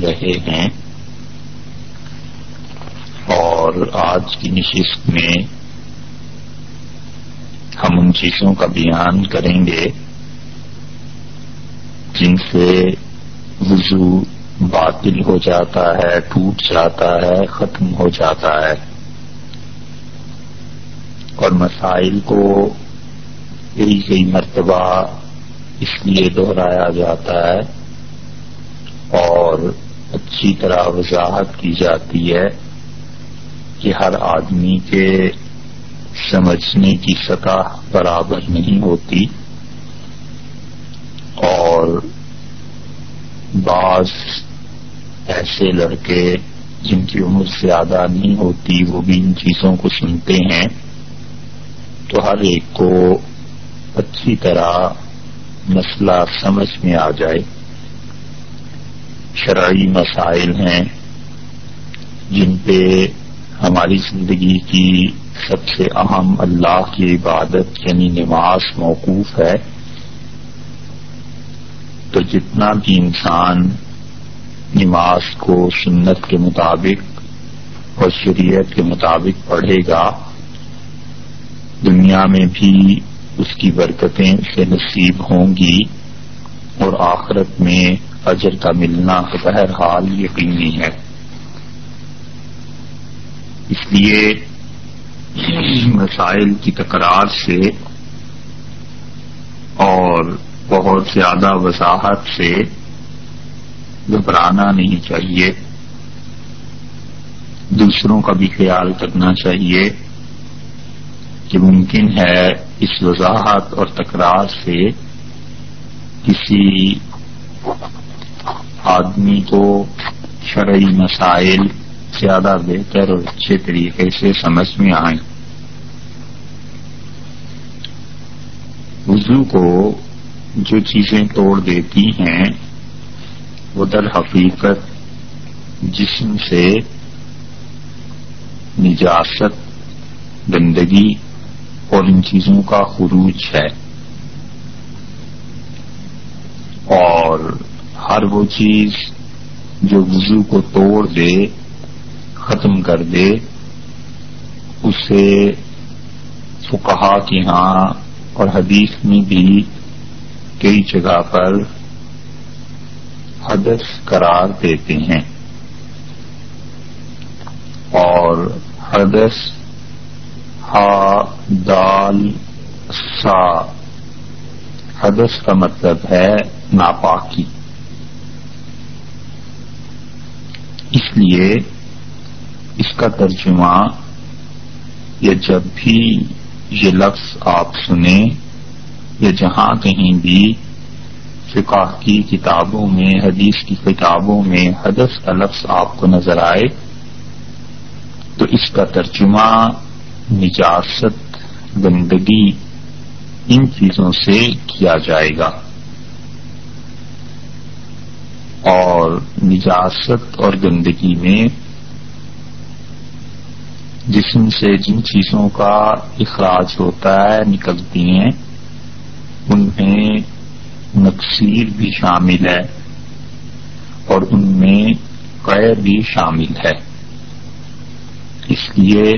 سن رہے ہیں۔ اور آج کی نشست میں ہم ان چیزوں کا بیان کریں گے جن سے وضو باطل ہو جاتا ہے، ٹوٹ جاتا ہے، ختم ہو جاتا ہے۔ اور مسائل کو کئی کئی مرتبہ اس لیے دہرایا جاتا ہے۔ اور اچھی طرح وضاحت کی جاتی ہے کہ ہر آدمی کے سمجھنے کی سطح برابر نہیں ہوتی اور بعض ایسے لڑکے جن کی عمر زیادہ نہیں ہوتی، وہ بھی ان چیزوں کو سنتے ہیں۔ تو ہر ایک کو اچھی طرح مسئلہ سمجھ میں آ جائے۔ شرعی مسائل ہیں جن پہ ہماری زندگی کی سب سے اہم اللہ کی عبادت یعنی نماز موقوف ہے۔ تو جتنا بھی انسان نماز کو سنت کے مطابق اور شریعت کے مطابق پڑھے گا، دنیا میں بھی اس کی برکتیں سے نصیب ہوں گی اور آخرت میں اجر کا ملنا بہرحال یقینی ہے۔ اس لیے مسائل کی تکرار سے اور بہت زیادہ وضاحت سے گھبرانا نہیں چاہیے۔ دوسروں کا بھی خیال کرنا چاہیے کہ ممکن ہے اس وضاحت اور تکرار سے کسی آدمی کو شرعی مسائل زیادہ بہتر اور اچھے طریقے سے سمجھ میں آئیں۔ وضو کو جو چیزیں توڑ دیتی ہیں، وہ در حقیقت جسم سے نجاست، گندگی اور ان چیزوں کا خروج ہے۔ اور ہر وہ چیز جو وضو کو توڑ دے، ختم کر دے، اسے فکہ کے ہاں اور حدیث میں بھی کئی جگہ پر حدث قرار دیتے ہیں۔ اور حدث ہا دال سا۔ حدث کا مطلب ہے ناپاکی۔ اس لیے اس کا ترجمہ یا جب بھی یہ لفظ آپ سنیں یا جہاں کہیں بھی فقہ کی کتابوں میں، حدیث کی کتابوں میں حدث کا لفظ آپ کو نظر آئے تو اس کا ترجمہ نجاست، گندگی، ان چیزوں سے کیا جائے گا۔ اور نجاست اور گندگی میں جسم سے جن چیزوں کا اخراج ہوتا ہے، نکلتی ہیں، ان میں نقصیر بھی شامل ہے اور ان میں قیر بھی شامل ہے۔ اس لیے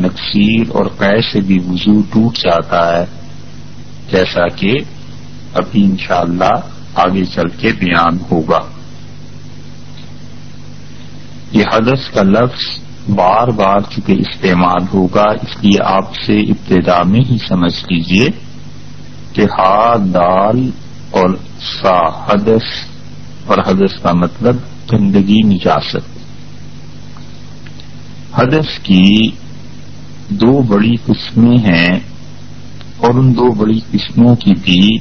نقصیر اور قے سے بھی وضو ٹوٹ جاتا ہے، جیسا کہ ابھی انشاءاللہ آگے چل کے بیان ہوگا۔ یہ حدث کا لفظ بار بار چونکہ استعمال ہوگا، اس لیے آپ سے ابتدا میں ہی سمجھ لیجیے کہ ہا، دال اور سا حدث اور حدث کا مطلب گندگی، نجاست۔ حدث کی دو بڑی قسمیں ہیں اور ان دو بڑی قسموں کی بھی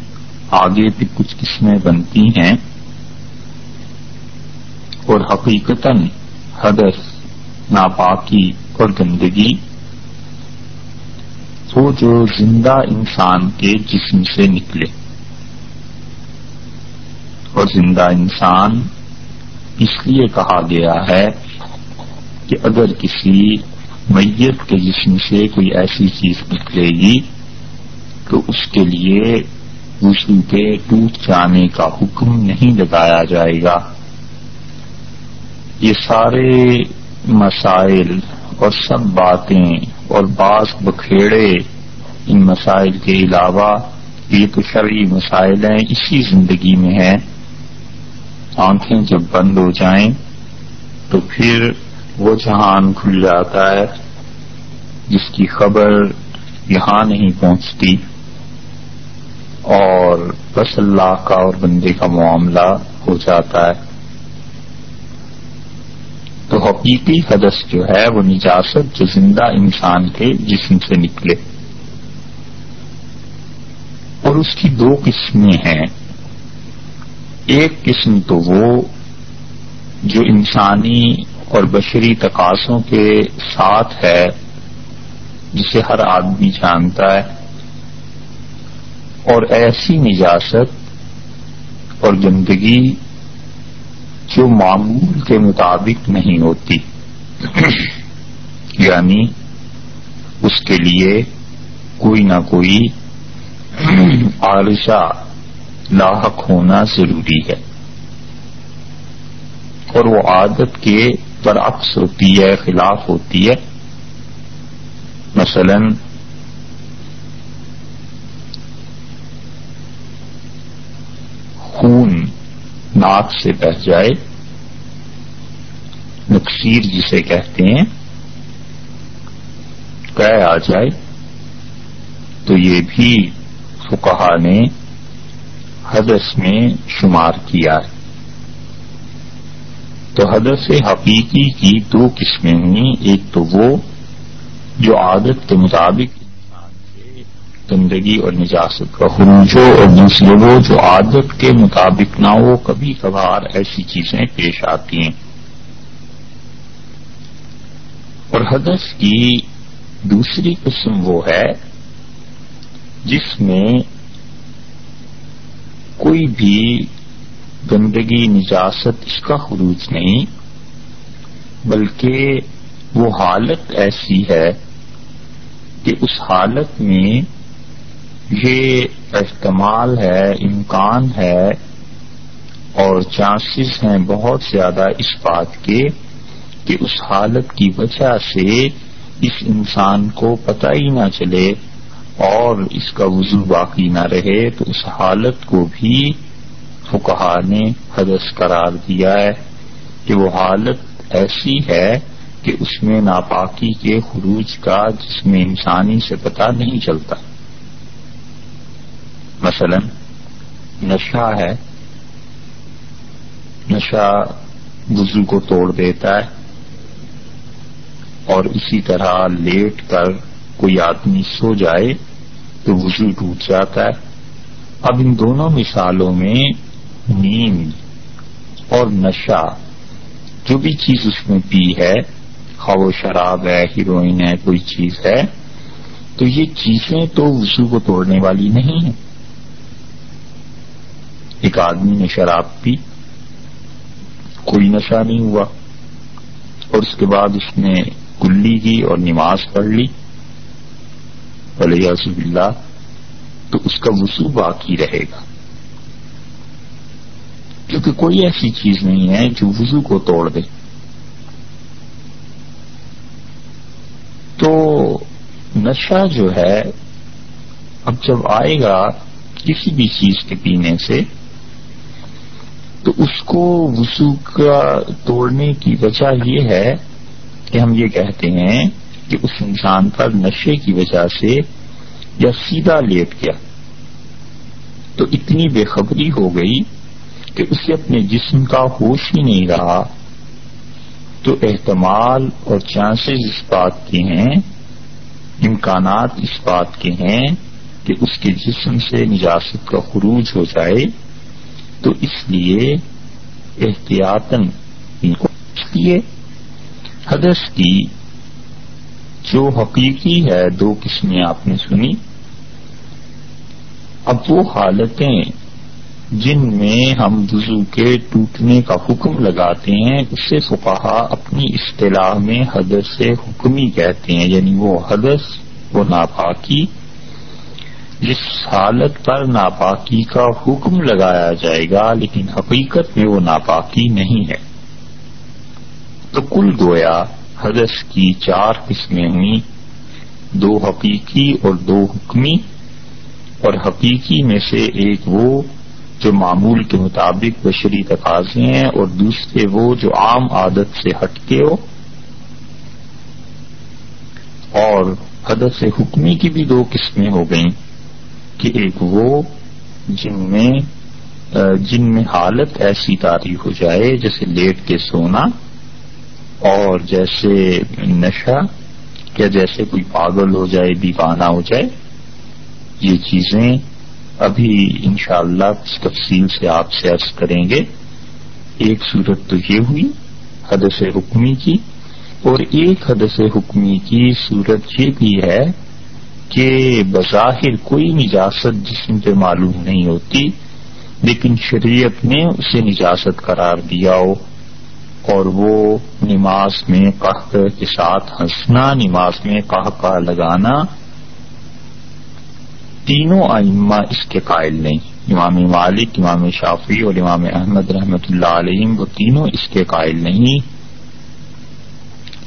آگے بھی کچھ قسمیں بنتی ہیں۔ اور حقیقت حدث، ناپاکی اور گندگی، وہ جو زندہ انسان کے جسم سے نکلے۔ اور زندہ انسان اس لیے کہا گیا ہے کہ اگر کسی میت کے جسم سے کوئی ایسی چیز نکلے گی تو اس کے لیے وضو کے ٹوٹ جانے کا حکم نہیں لگایا جائے گا۔ یہ سارے مسائل اور سب باتیں اور بعض بکھیڑے ان مسائل کے علاوہ یہ تو شرعی مسائل ہیں، اسی زندگی میں ہیں۔ آنکھیں جب بند ہو جائیں تو پھر وہ جہان کھل جاتا ہے جس کی خبر یہاں نہیں پہنچتی۔ اور بس اللہ کا اور بندے کا معاملہ ہو جاتا ہے۔ تو حقیقی حدث جو ہے وہ نجاست جو زندہ انسان کے جسم سے نکلے۔ اور اس کی دو قسمیں ہیں۔ ایک قسم تو وہ جو انسانی اور بشری تقاصوں کے ساتھ ہے، جسے ہر آدمی جانتا ہے۔ اور ایسی نجاست اور گندگی جو معمول کے مطابق نہیں ہوتی یعنی اس کے لیے کوئی نہ کوئی عارشہ لاحق ہونا ضروری ہے۔ اور وہ عادت کے برعکس ہوتی ہے، خلاف ہوتی ہے۔ مثلا خون ناک سے بہ جائے نقصیر جسے کہتے ہیں کہ آ جائے، تو یہ بھی فکہ نے حدث میں شمار کیا ہے۔ تو حدث حقیقی کی دو قسمیں ہوئی ایک تو وہ جو عادت کے مطابق گندگی اور نجاست کا خروج ہو اور دوسرے وہ جو عادت کے مطابق نہ ہو، کبھی کبھار ایسی چیزیں پیش آتی ہیں۔ اور حدث کی دوسری قسم وہ ہے جس میں کوئی بھی گندگی، نجاست اس کا خروج نہیں، بلکہ وہ حالت ایسی ہے کہ اس حالت میں یہ احتمال ہے، امکان ہے اور چانسز ہیں بہت زیادہ اس بات کے کہ اس حالت کی وجہ سے اس انسان کو پتہ ہی نہ چلے اور اس کا وضو باقی نہ رہے تو اس حالت کو بھی فکہ نے حدث قرار دیا ہے کہ وہ حالت ایسی ہے کہ اس میں ناپاکی کے خروج کا جس میں انسانی سے پتہ نہیں چلتا۔ مثلا، نشہ ہے، نشہ وضو کو توڑ دیتا ہے اور اسی طرح لیٹ کر کوئی آدمی سو جائے تو وضو ٹوٹ جاتا ہے۔ اب ان دونوں مثالوں میں نیند اور نشہ، جو بھی چیز اس میں پی ہے خواہ و شراب ہے، ہیروئن ہے، کوئی چیز ہے، تو یہ چیزیں تو وضو کو توڑنے والی نہیں ہیں۔ ایک آدمی نے شراب پی، کوئی نشہ نہیں ہوا، اور اس کے بعد اس نے کلی کی اور نماز پڑھ لی۔ ولیہ اللہ تو اس کا وضو باقی رہے گا۔ کیونکہ کوئی ایسی چیز نہیں ہے جو وضو کو توڑ دے۔ تو نشہ جو ہے، اب جب آئے گا کسی بھی چیز کے پینے سے تو اس کو وسو کا توڑنے کی وجہ یہ ہے کہ ہم یہ کہتے ہیں کہ اس انسان پر نشے کی وجہ سے یا سیدھا لیٹ گیا تو اتنی بے خبری ہو گئی کہ اسے اپنے جسم کا ہوش ہی نہیں رہا۔ تو احتمال اور چانسز اس بات کے ہیں، امکانات اس بات کے ہیں کہ اس کے جسم سے نجاست کا خروج ہو جائے۔ تو اس لیے احتیاطن اس لیے حدث کی جو حقیقی ہے، دو قسمیں آپ نے سنی۔ اب وہ حالتیں جن میں ہم وضو کے ٹوٹنے کا حکم لگاتے ہیں اس سے فقہا اپنی اصطلاح میں حدث سے حکمی کہتے ہیں یعنی وہ حدث وہ ناپاکی جس حالت پر ناپاکی کا حکم لگایا جائے گا، لیکن حقیقت میں وہ ناپاکی نہیں ہے۔ تو کل گویا حدث کی چار قسمیں ہوئیں، دو حقیقی اور دو حکمی، اور حقیقی میں سے ایک وہ جو معمول کے مطابق بشری تقاضے ہیں، اور دوسرے وہ جو عام عادت سے ہٹ کے ہو۔ اور حدث حکمی کی بھی دو قسمیں ہو گئیں۔ کہ ایک وہ جن میں جن میں حالت ایسی تاریخ ہو جائے جیسے لیٹ کے سونا اور جیسے نشہ، یا جیسے کوئی پاگل ہو جائے، دیوانہ ہو جائے، یہ چیزیں ابھی انشاءاللہ اللہ کچھ تفصیل سے آپ سے عرض کریں گے۔ ایک صورت تو یہ ہوئی، حدث حکمی کی، اور ایک حدث حکمی کی صورت یہ بھی ہے کہ بظاہر کوئی نجاست جسم پہ معلوم نہیں ہوتی، لیکن شریعت نے اسے نجاست قرار دیا ہو اور وہ نماز میں قہق کے ساتھ ہنسنا، نماز میں کہ لگانا تینوں ائمہ اس کے قائل نہیں۔ امام مالک، امام شافی اور امام احمد رحمت اللہ علیہ وہ تینوں اس کے قائل نہیں۔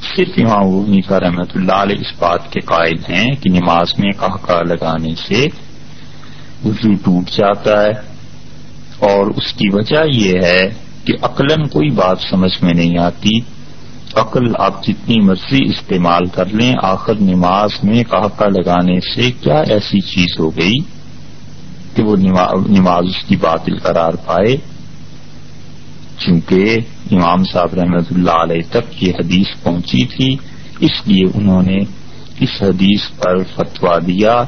صرف امام حنیفہ رحمت اللہ علیہ اس بات کے قائل ہیں کہ نماز میں کہ لگانے سے وضو ٹوٹ جاتا ہے اور اس کی وجہ یہ ہے کہ عقلاً کوئی بات سمجھ میں نہیں آتی۔ عقل آپ جتنی مرضی استعمال کر لیں، آخر نماز میں کہا لگانے سے کیا ایسی چیز ہو گئی کہ وہ نماز اس کی باطل قرار پائے؟ چونکہ امام صاحب رحمت اللہ علیہ تک یہ حدیث پہنچی تھی، اس لیے انہوں نے اس حدیث پر فتوا دیا،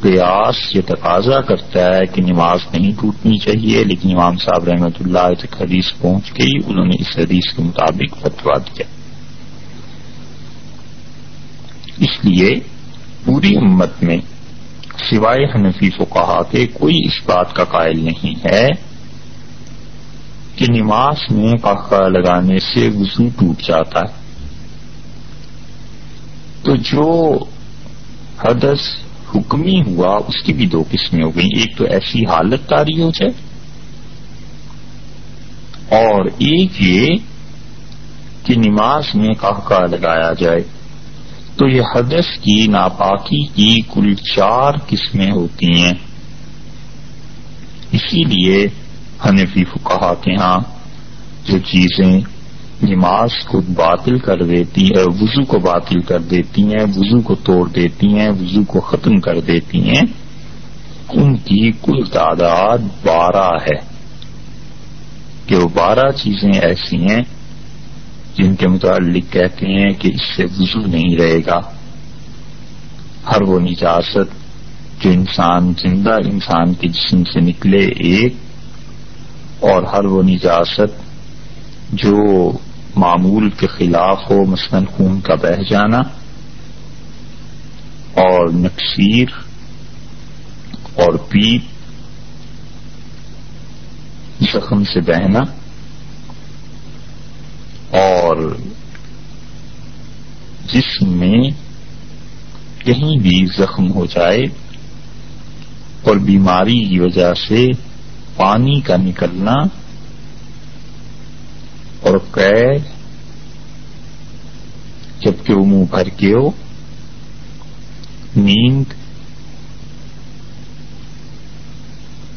قیاس یہ تقاضا کرتا ہے کہ نماز نہیں ٹوٹنی چاہیے، لیکن امام صاحب رحمت اللہ تک حدیث پہنچ گئی، انہوں نے اس حدیث کے مطابق فتوا دیا۔ اس لیے پوری امت میں سوائے حنفی کو کہا کہ کوئی اس بات کا قائل نہیں ہے کہ نماز میں کاکا لگانے سے وضو ٹوٹ جاتا ہے۔ تو جو حدث حکمی ہوا، اس کی بھی دو قسمیں ہو گئیں۔ ایک تو ایسی حالت تاری ہو جائے اور ایک یہ کہ نماز میں کاکا لگایا جائے۔ تو یہ حدث کی ناپاکی کی کل چار قسمیں ہوتی ہیں۔ اسی لیے حنفی فکہ کے ہاں جو چیزیں نماز کو باطل کر دیتی ہے وضو کو باطل کر دیتی ہیں، وضو کو توڑ دیتی ہیں، وضو کو ختم کر دیتی ہیں، ان کی کل تعداد بارہ ہے۔ کہ وہ بارہ چیزیں ایسی ہیں جن کے متعلق کہتے ہیں کہ اس سے وضو نہیں رہے گا۔ ہر وہ نجاست جو انسان، زندہ انسان کے جسم سے نکلے، ایک اور ہر وہ نجاست جو معمول کے خلاف ہو، مثلاً خون کا بہ جانا اور نقصیر اور پیپ زخم سے بہنا اور جسم میں کہیں بھی زخم ہو جائے اور بیماری کی وجہ سے پانی کا نکلنا اور قید جبکہ وہ منہ بھر کے ہو، نیند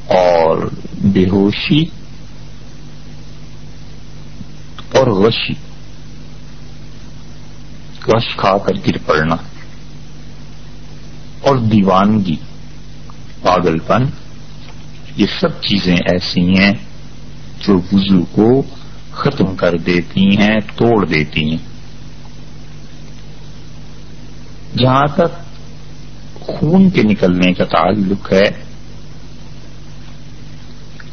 اور بے ہوشی اور غشی۔ غش کھا کر گر پڑنا۔ اور دیوانگی پاگل پن یہ سب چیزیں ایسی ہیں جو وضو کو ختم کر دیتی ہیں، توڑ دیتی ہیں۔ جہاں تک خون کے نکلنے کا تعلق ہے،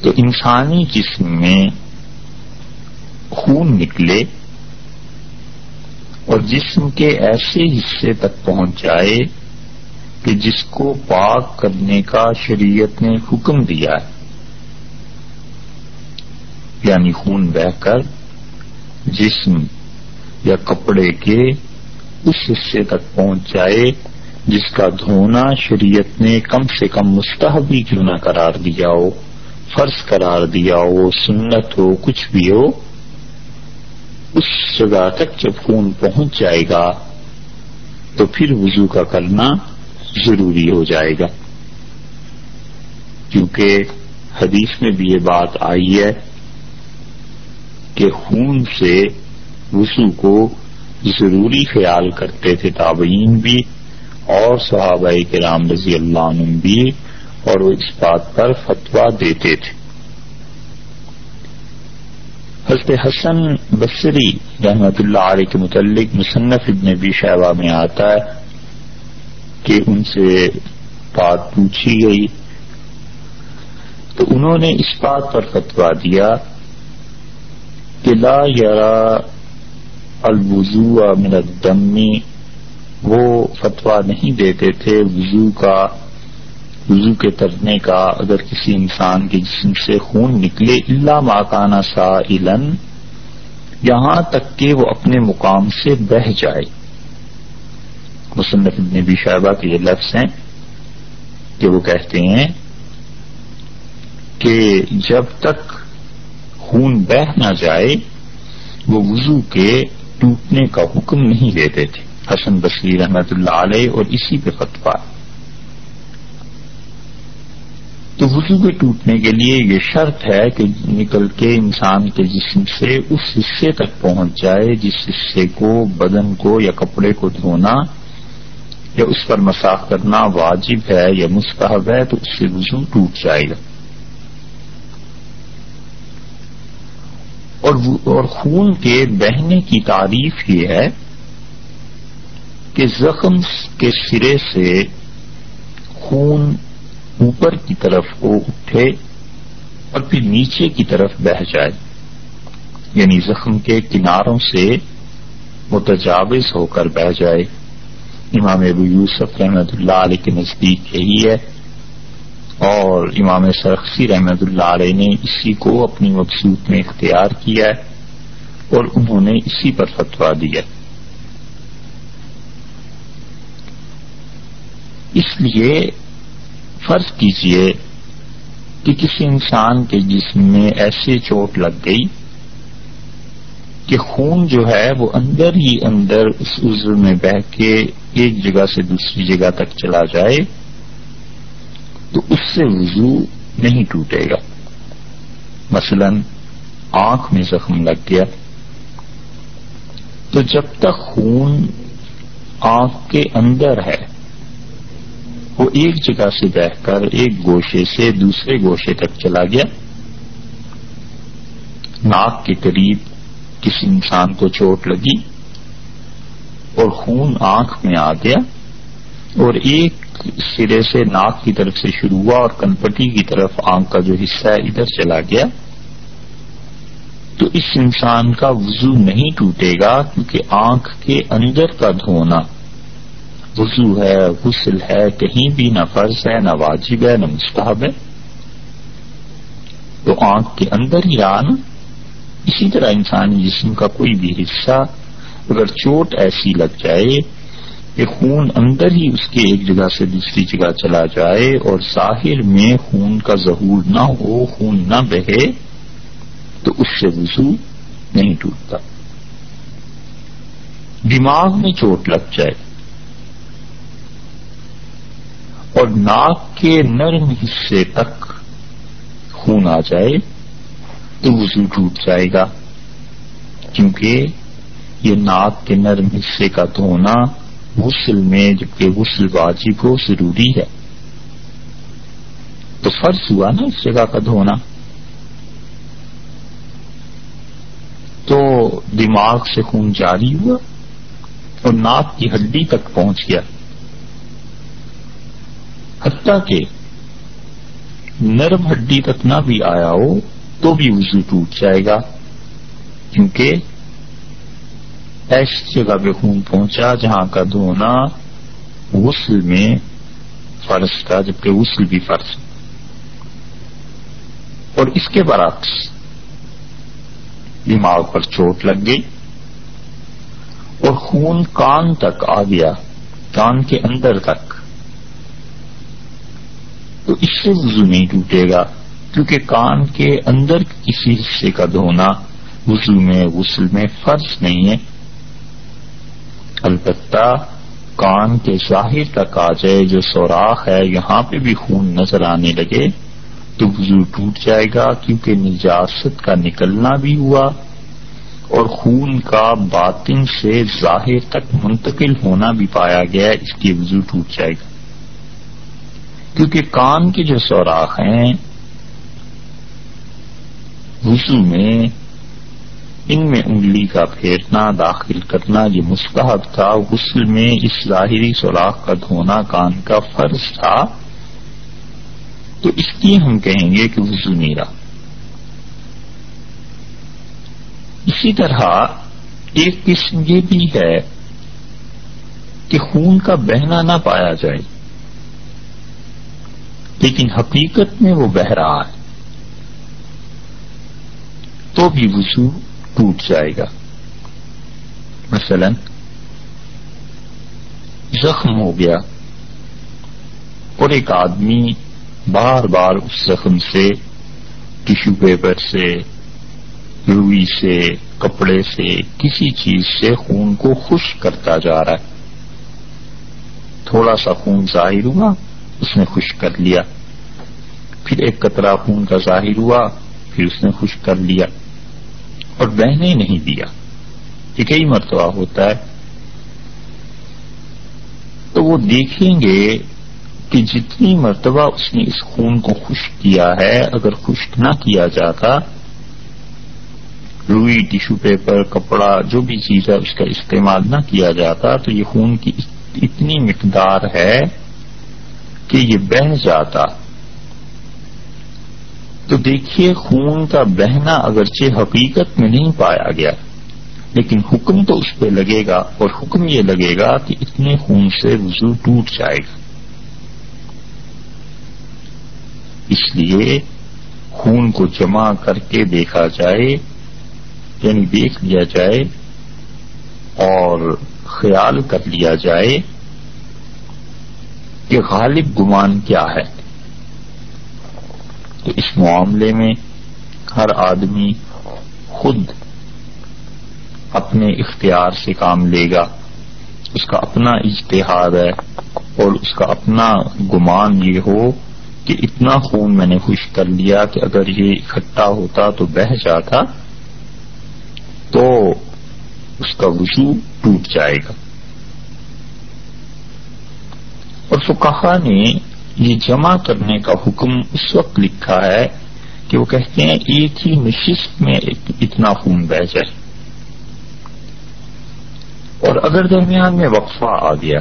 تو انسانی جسم میں خون نکلے اور جسم کے ایسے حصے تک پہنچ جائے کہ جس کو پاک کرنے کا شریعت نے حکم دیا ہے یعنی خون بہ کر جسم یا کپڑے کے اس حصے تک پہنچ جائے جس کا دھونا شریعت نے کم سے کم مستحبی کیوں نہ قرار دیا ہو، فرض قرار دیا ہو، سنت ہو، کچھ بھی ہو، اس جگہ تک جب خون پہنچ جائے گا، تو پھر وضو کا کرنا ضروری ہو جائے گا۔ کیونکہ حدیث میں بھی یہ بات آئی ہے کہ خون سے وضو کو ضروری خیال کرتے تھے تابعین بھی اور صحابہ کے رام رضی اللہ عنہ بھی اور وہ اس بات پر فتوا دیتے تھے۔ حضرت حسن بصری رحمت اللہ علیہ کے متعلق مصنف ابن بھی شہبہ میں آتا ہے۔ کہ ان سے بات پوچھی گئی۔ تو انہوں نے اس بات پر فتوا دیا کہ لا یارا الوضو من الدمی وہ فتوا نہیں دیتے تھے وضو کا، وضو کے ترنے کا۔ اگر کسی انسان کے جسم سے خون نکلے اللہ ماکانہ سا یہاں تک کہ وہ اپنے مقام سے بہ جائے۔ مصنف ابن شعبہ کے یہ لفظ ہیں کہ وہ کہتے ہیں کہ جب تک خون بہ نہ جائے، وہ وضو کے ٹوٹنے کا حکم نہیں دیتے تھے۔ حسن بصیر رحمت اللہ علیہ اور اسی پہ فتوا تو وضو کے ٹوٹنے کے لیے یہ شرط ہے کہ نکل کے انسان کے جسم سے اس حصے تک پہنچ جائے، جس حصے کو بدن کو یا کپڑے کو دھونا یا اس پر مساف کرنا واجب ہے یا مستحب ہے تو اس سے وضو ٹوٹ جائے گا۔ اور خون کے بہنے کی تعریف یہ ہے کہ زخم کے سرے سے خون اوپر کی طرف کو اٹھے اور پھر نیچے کی طرف بہ جائے۔ یعنی زخم کے کناروں سے متجاوز ہو کر بہ جائے۔ امام ابو یوسف رحمت اللہ علیہ کے نزدیک یہی ہے اور امام سرخسی رحمت اللہ علیہ نے اسی کو اپنی مقصود میں اختیار کیا ہے اور انہوں نے اسی پر فتوا دیا اس لیے فرض کیجیے کہ کسی انسان کے جسم میں ایسے چوٹ لگ گئی کہ خون جو ہے وہ اندر ہی اندر اس عزر میں بہ کے ایک جگہ سے دوسری جگہ تک چلا جائے تو اس سے وضو نہیں ٹوٹے گا۔ مثلا آنکھ میں زخم لگ گیا۔ تو جب تک خون آنکھ کے اندر ہے، وہ ایک جگہ سے بہ کر ایک گوشے سے دوسرے گوشے تک چلا گیا۔ ناک کے قریب کسی انسان کو چوٹ لگی اور خون آنکھ میں آ گیا اور ایک سرے سے ناک کی طرف سے شروع ہوا اور کنپٹی کی طرف آنکھ کا جو حصہ ہے ادھر چلا گیا، تو اس انسان کا وضو نہیں ٹوٹے گا کیونکہ آنکھ کے اندر کا دھونا وضو ہے، غسل ہے، کہیں بھی نہ فرض ہے، نہ واجب ہے، نہ مستحب ہے۔ تو آنکھ کے اندر ہی آنا اسی طرح انسانی جسم کا کوئی بھی حصہ اگر چوٹ ایسی لگ جائے کہ خون اندر ہی اس کے ایک جگہ سے دوسری جگہ چلا جائے اور ظاہر میں خون کا ظہور نہ ہو، خون نہ بہے، تو اس سے وضو نہیں ٹوٹتا۔ دماغ میں چوٹ لگ جائے اور ناک کے نرم حصے تک خون آ جائے تو وضو ٹوٹ جائے گا۔ کیونکہ یہ ناک کے نرم حصے کا دھونا غسل میں، جبکہ غسل واجب ہو، ضروری ہے۔ تو فرض ہوا نا اس جگہ کا دھونا۔ تو دماغ سے خون جاری ہوا اور ناک کی ہڈی تک پہنچ گیا۔ حتیٰ کہ نرم ہڈی تک نہ بھی آیا ہو تو بھی وضو ٹوٹ جائے گا، کیونکہ ایسی جگہ پہ خون پہنچا جہاں کا دھونا غسل میں فرض تھا، جبکہ غسل بھی فرض اور اس کے برعکس دماغ پر چوٹ لگ گئی اور خون کان تک آ گیا، کان کے اندر تک۔ تو اس سے وضو نہیں ٹوٹے گا۔ کیونکہ کان کے اندر کسی حصے کا دھونا وضو میں، غسل میں فرض نہیں ہے۔ البتہ کان کے ظاہر تک آ جائے، جو سوراخ ہے، یہاں پہ بھی خون نظر آنے لگے تو وضو ٹوٹ جائے گا، کیونکہ نجاست کا نکلنا بھی ہوا اور خون کا باطن سے ظاہر تک منتقل ہونا بھی پایا گیا، اس کی وضو ٹوٹ جائے گا۔ کیونکہ کان کے جو سوراخ ہیں وضو میں ان میں انگلی کا پھیرنا، داخل کرنا، یہ مستحب تھا غسل میں اس ظاہری سوراخ کا دھونا، کان کا فرض تھا۔ تو اس کی ہم کہیں گے کہ وضو نہیں رہا۔ اسی طرح ایک قسم یہ بھی ہے کہ خون کا بہنا نہ پایا جائے، لیکن حقیقت میں وہ بہ رہا ہے۔ تو بھی وضو ٹوٹ جائے گا۔ مثلا، زخم ہو گیا اور ایک آدمی بار بار اس زخم سے ٹیشو پیپر سے، روئی سے، کپڑے سے، کسی چیز سے خون کو خشک کرتا جا رہا ہے۔ تھوڑا سا خون ظاہر ہوا، اس نے خشک کر لیا۔ پھر ایک قطرہ خون کا ظاہر ہوا، پھر اس نے خشک کر لیا۔ اور بہنے نہیں دیا یہ کئی مرتبہ ہوتا ہے۔ تو وہ دیکھیں گے کہ جتنی مرتبہ اس نے اس خون کو خشک کیا ہے، اگر خشک نہ کیا جاتا، روئی ٹیشو پیپر، کپڑا، جو بھی چیز ہے، اس کا استعمال نہ کیا جاتا، تو یہ خون کی اتنی مقدار ہے کہ یہ بہ جاتا۔ تو دیکھیے خون کا بہنا اگرچہ حقیقت میں نہیں پایا گیا، لیکن حکم تو اس پہ لگے گا اور حکم یہ لگے گا کہ اتنے خون سے وضو ٹوٹ جائے گا۔ اس لیے خون کو جمع کر کے دیکھا جائے یعنی دیکھ لیا جائے اور خیال کر لیا جائے کہ غالب گمان کیا ہے۔ تو اس معاملے میں ہر آدمی خود اپنے اختیار سے کام لے گا۔ اس کا اپنا اجتہاد ہے اور اس کا اپنا گمان یہ ہو کہ اتنا خون میں نے خشک کر لیا کہ اگر یہ اکٹھا ہوتا تو بہ جاتا تو اس کا وضو ٹوٹ جائے گا۔ اور فکہ نے یہ جمع کرنے کا حکم اس وقت لکھا ہے کہ وہ کہتے ہیں ایک ہی نشست میں اتنا خون بہ جائے۔ اور اگر درمیان میں وقفہ آ گیا،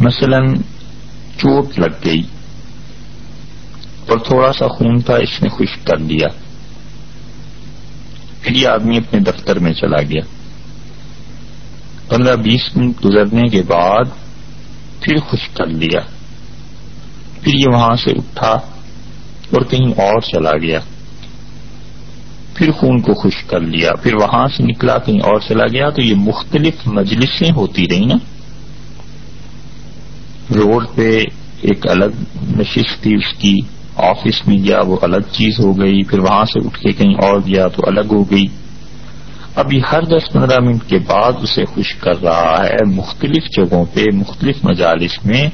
مثلا چوٹ لگ گئی اور تھوڑا سا خون تھا، اس نے خشک کر لیا۔ پھر یہ آدمی اپنے دفتر میں چلا گیا۔ پندرہ بیس منٹ گزرنے کے بعد پھر خشک کر لیا۔ پھر یہ وہاں سے اٹھا اور کہیں اور چلا گیا۔ پھر خون کو خشک کر لیا۔ پھر وہاں سے نکلا، کہیں اور چلا گیا۔ تو یہ مختلف مجلسیں ہوتی رہی نا۔ روڈ پہ ایک الگ نشست تھی، اس کی آفس میں گیا، وہ الگ چیز ہو گئی۔ پھر وہاں سے اٹھ کے کہیں اور گیا تو الگ ہو گئی۔ ابھی ہر دس پندرہ منٹ کے بعد اسے خوش کر رہا ہے مختلف جگہوں پہ، مختلف مجالس میں۔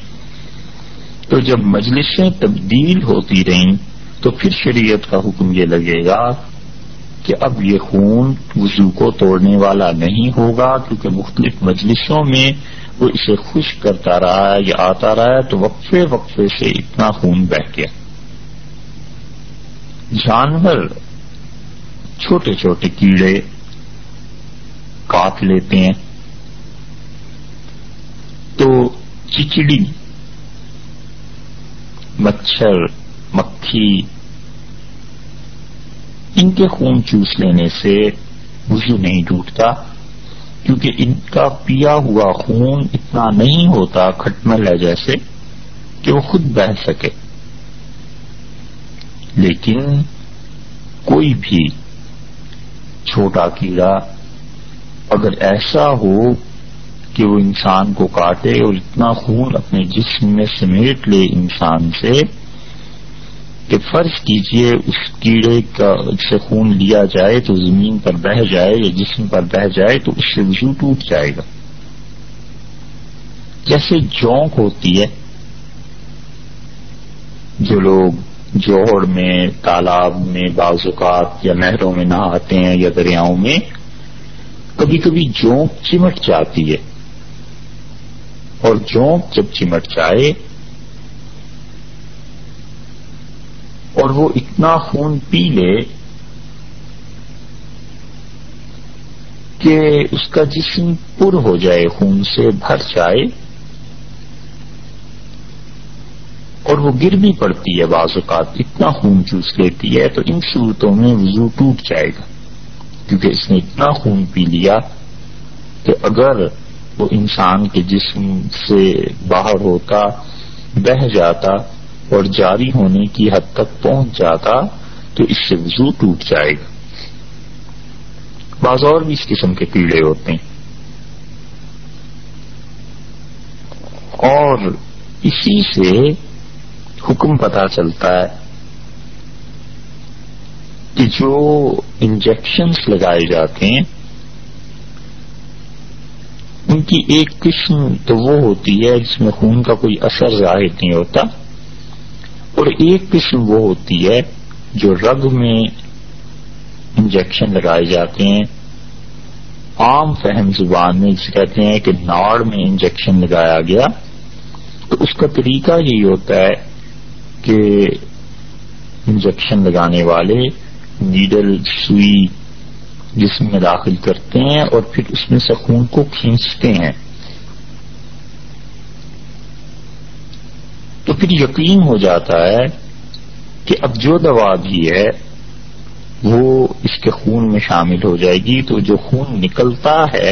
تو جب مجلسیں تبدیل ہوتی رہیں، تو پھر شریعت کا حکم یہ لگے گا کہ اب یہ خون وضو کو توڑنے والا نہیں ہوگا، کیونکہ مختلف مجلسوں میں وہ اسے خوش کرتا رہا ہے یا آتا رہا ہے، تو وقفے وقفے سے اتنا خون بہ گیا۔ جانور، چھوٹے چھوٹے کیڑے کاٹ لیتے ہیں۔ تو چچڑی، مچھر، مکھی، ان کے خون چوس لینے سے وضو نہیں ٹوٹتا، کیونکہ ان کا پیا ہوا خون اتنا نہیں ہوتا کھٹمل ہے جیسے کہ وہ خود بہ سکے۔ لیکن کوئی بھی چھوٹا کیڑا اگر ایسا ہو کہ وہ انسان کو کاٹے اور اتنا خون اپنے جسم میں سمیٹ لے انسان سے، کہ فرض کیجیے اس کیڑے کا سے خون لیا جائے تو زمین پر بہ جائے یا جسم پر بہ جائے تو اس سے وضو ٹوٹ جائے گا۔ جیسے جونک ہوتی ہے، جو لوگ جوہر میں، تالاب میں، بعض اوقات یا نہروں میں نہاتے ہیں یا دریاؤں میں کبھی کبھی جونک چمٹ جاتی ہے۔ اور جونک جب چمٹ جائے اور وہ اتنا خون پی لے کہ اس کا جسم پر ہو جائے، خون سے بھر جائے اور وہ گر بھی پڑتی ہے۔ بعض اوقات اتنا خون چوس لیتی ہے تو ان صورتوں میں وضو ٹوٹ جائے گا۔ کیونکہ اس نے اتنا خون پی لیا کہ اگر وہ انسان کے جسم سے باہر ہوتا، بہ جاتا اور جاری ہونے کی حد تک پہنچ جاتا تو اس سے وضو ٹوٹ جائے گا۔ بعض اور بھی اس قسم کے کیڑے ہوتے ہیں۔ اور اسی سے حکم پتا چلتا ہے کہ جو انجیکشنز لگائے جاتے ہیں، ان کی ایک قسم تو وہ ہوتی ہے جس میں خون کا کوئی اثر ظاہر نہیں ہوتا، اور ایک قسم وہ ہوتی ہے جو رگ میں انجیکشن لگائے جاتے ہیں۔ عام فہم زبان میں جسے کہتے ہیں کہ ناڑ میں انجیکشن لگایا گیا۔ تو اس کا طریقہ یہی ہوتا ہے کہ انجیکشن لگانے والے نیڈل سوئی جسم میں داخل کرتے ہیں اور پھر اس میں سے خون کو کھینچتے ہیں۔ تو پھر یقین ہو جاتا ہے کہ اب جو دوا بھی ہے، وہ اس کے خون میں شامل ہو جائے گی۔ تو جو خون نکلتا ہے،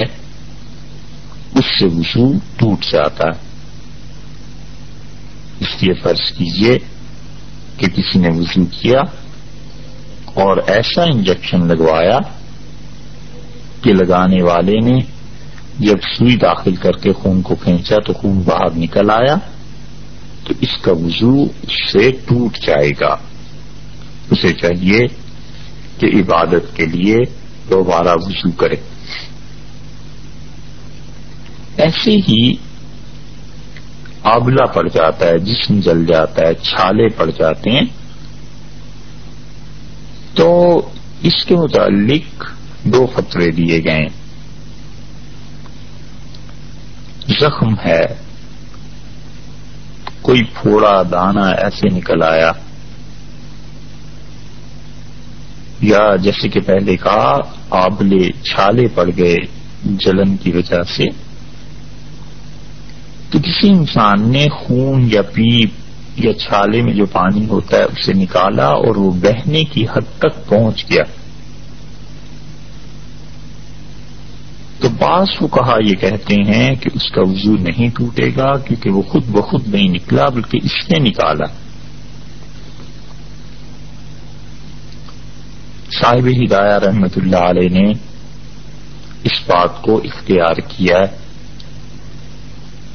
اس سے وضو ٹوٹ جاتا ہے۔ اس لیے فرض کیجیے کہ کسی نے وضو کیا اور ایسا انجیکشن لگوایا کہ لگانے والے نے جب سوئی داخل کر کے خون کو کھینچا تو خون باہر نکل آیا، تو اس کا وضو اس سے ٹوٹ جائے گا۔ اسے چاہیے کہ عبادت کے لیے دوبارہ وضو کرے۔ ایسے ہی آبلا پڑ جاتا ہے، جسم جل جاتا ہے، چھالے پڑ جاتے ہیں۔ تو اس کے متعلق دو خطرے دیے گئے۔ زخم ہے۔ کوئی پھوڑا، دانا ایسے نکل آیا۔ یا جیسے کہ پہلے کہا، آبلے چھالے پڑ گئے جلن کی وجہ سے۔ تو کسی انسان نے خون یا پیپ یا چھالے میں جو پانی ہوتا ہے اسے نکالا اور وہ بہنے کی حد تک پہنچ گیا۔ تو بعض کو کہا یہ کہتے ہیں کہ اس کا وضو نہیں ٹوٹے گا کیونکہ وہ خود بخود نہیں نکلا بلکہ اس نے نکالا۔ صاحب ہدایہ رحمت اللہ علیہ نے اس بات کو اختیار کیا۔ ہے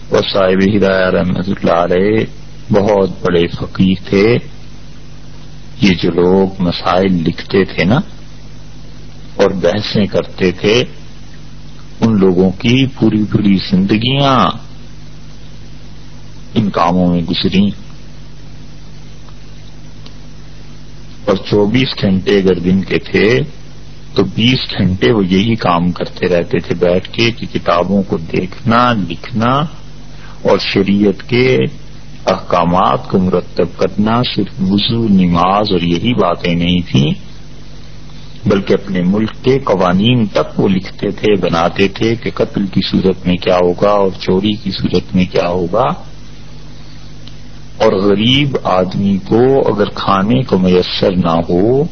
اور صاحب ہدایہ رحمت اللہ علیہ بہت بڑے فقیر تھے۔ یہ جو لوگ مسائل لکھتے تھے نا اور بحثیں کرتے تھے، ان لوگوں کی پوری پوری زندگیاں ان کاموں میں گزری۔ اور چوبیس گھنٹے اگر دن کے تھے، تو بیس گھنٹے وہ یہی کام کرتے رہتے تھے، بیٹھ کے کہ کتابوں کو دیکھنا، لکھنا اور شریعت کے احکامات کو مرتب کرنا صرف وضو، نماز اور یہی باتیں نہیں تھیں، بلکہ اپنے ملک کے قوانین تک وہ لکھتے تھے، بناتے تھے کہ قتل کی صورت میں کیا ہوگا اور چوری کی صورت میں کیا ہوگا۔ اور غریب آدمی کو اگر کھانے کو میسر نہ ہو،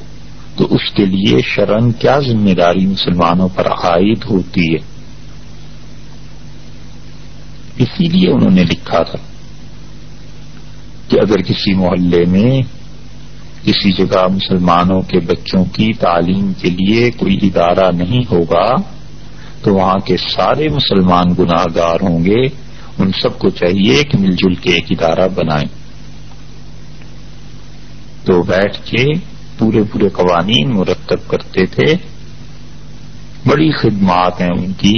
تو اس کے لیے شرن کیا ذمہ داری مسلمانوں پر عائد ہوتی ہے؟ اسی لیے انہوں نے لکھا تھا۔ کہ اگر کسی محلے میں کسی جگہ مسلمانوں کے بچوں کی تعلیم کے لیے کوئی ادارہ نہیں ہوگا، تو وہاں کے سارے مسلمان گناہ گار ہوں گے۔ ان سب کو چاہیے کہ مل جل کے ایک ادارہ بنائیں۔ تو بیٹھ کے پورے پورے قوانین مرتب کرتے تھے۔ بڑی خدمات ہیں ان کی۔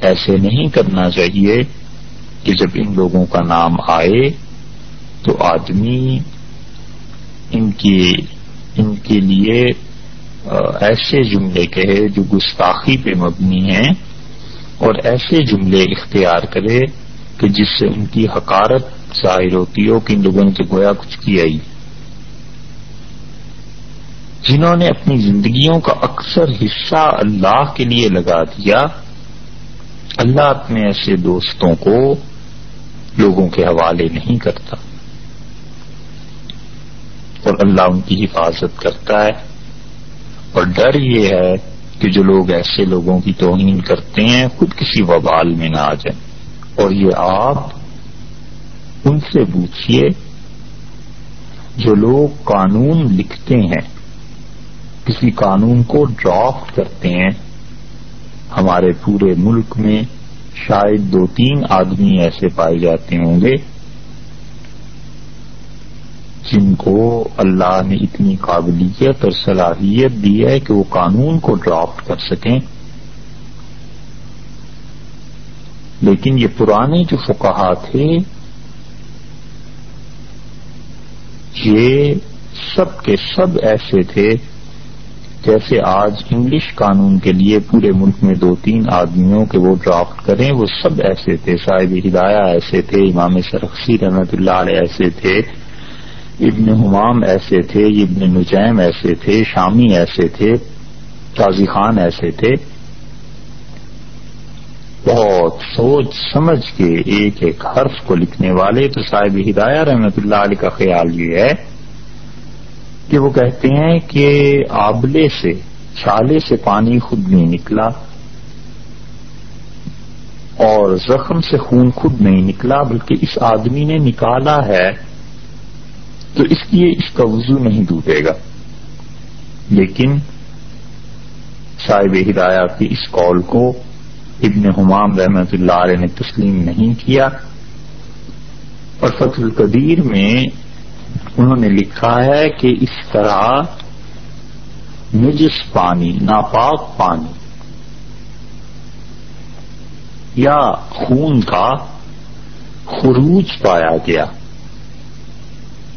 ایسے نہیں کرنا چاہیے کہ جب ان لوگوں کا نام آئے تو آدمی ان کی، ان کے لیے ایسے جملے کہے جو گستاخی پہ مبنی ہیں اور ایسے جملے اختیار کرے کہ جس سے ان کی حکارت ظاہر ہوتی ہو کہ ان لوگوں نے تو گویا کچھ کیا ہی۔ جنہوں نے اپنی زندگیوں کا اکثر حصہ اللہ کے لیے لگا دیا، اللہ اپنے ایسے دوستوں کو لوگوں کے حوالے نہیں کرتا۔ اور اللہ ان کی حفاظت کرتا ہے۔ اور ڈر یہ ہے کہ جو لوگ ایسے لوگوں کی توہین کرتے ہیں، خود کسی وبال میں نہ آ جائیں۔ اور یہ آپ ان سے پوچھیے جو لوگ قانون لکھتے ہیں، کسی قانون کو ڈرافٹ کرتے ہیں، ہمارے پورے ملک میں شاید دو تین آدمی ایسے پائے جاتے ہوں گے جن کو اللہ نے اتنی قابلیت اور صلاحیت دی ہے کہ وہ قانون کو ڈرافٹ کر سکیں۔ لیکن یہ پرانے جو فقہا تھے، یہ سب کے سب ایسے تھے جیسے آج انگلش قانون کے لیے پورے ملک میں دو تین آدمیوں کے وہ ڈرافٹ کریں، وہ سب ایسے تھے، صاحب ہدایہ ایسے تھے، امام سرخسی رحمت اللہ علیہ ایسے تھے، ابن حمام ایسے تھے، ابن نجیم ایسے تھے، شامی ایسے تھے، قاضی خان ایسے تھے۔ بہت سوچ سمجھ کے ایک ایک حرف کو لکھنے والے تو صاحب ہدایہ رحمت اللہ علیہ کا خیال یہ ہے کہ وہ کہتے ہیں کہ آبلے سے، چھالے سے پانی خود نہیں نکلا اور زخم سے خون خود نہیں نکلا، بلکہ اس آدمی نے نکالا ہے تو اس لیے اس کا وضو نہیں ڈوبے گا۔ لیکن صاحب ہدایہ کی اس کال کو ابن حمام رحمت اللہ علیہ نے تسلیم نہیں کیا۔ اور فتح القدیر میں انہوں نے لکھا ہے کہ اس طرح نجس پانی، ناپاک پانی یا خون کا خروج پایا گیا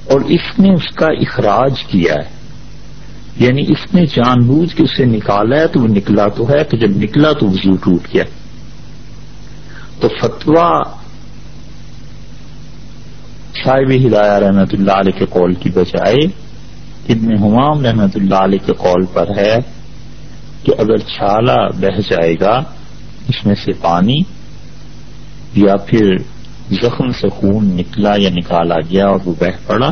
اور اس نے اس کا اخراج کیا ہے۔ یعنی اس نے جان بوجھ کے اسے نکالا ہے تو وہ نکلا تو ہے، تو جب نکلا تو وضو ٹوٹ گیا۔ تو فتوا صاحب ہدایہ رحمت اللہ علیہ کے قول کی بجائے ابن حمام رحمت اللہ علیہ کے قول پر ہے کہ اگر چھالا بہ جائے گا، اس میں سے پانی یا پھر زخم سے خون نکلا یا نکالا گیا اور وہ بہ پڑا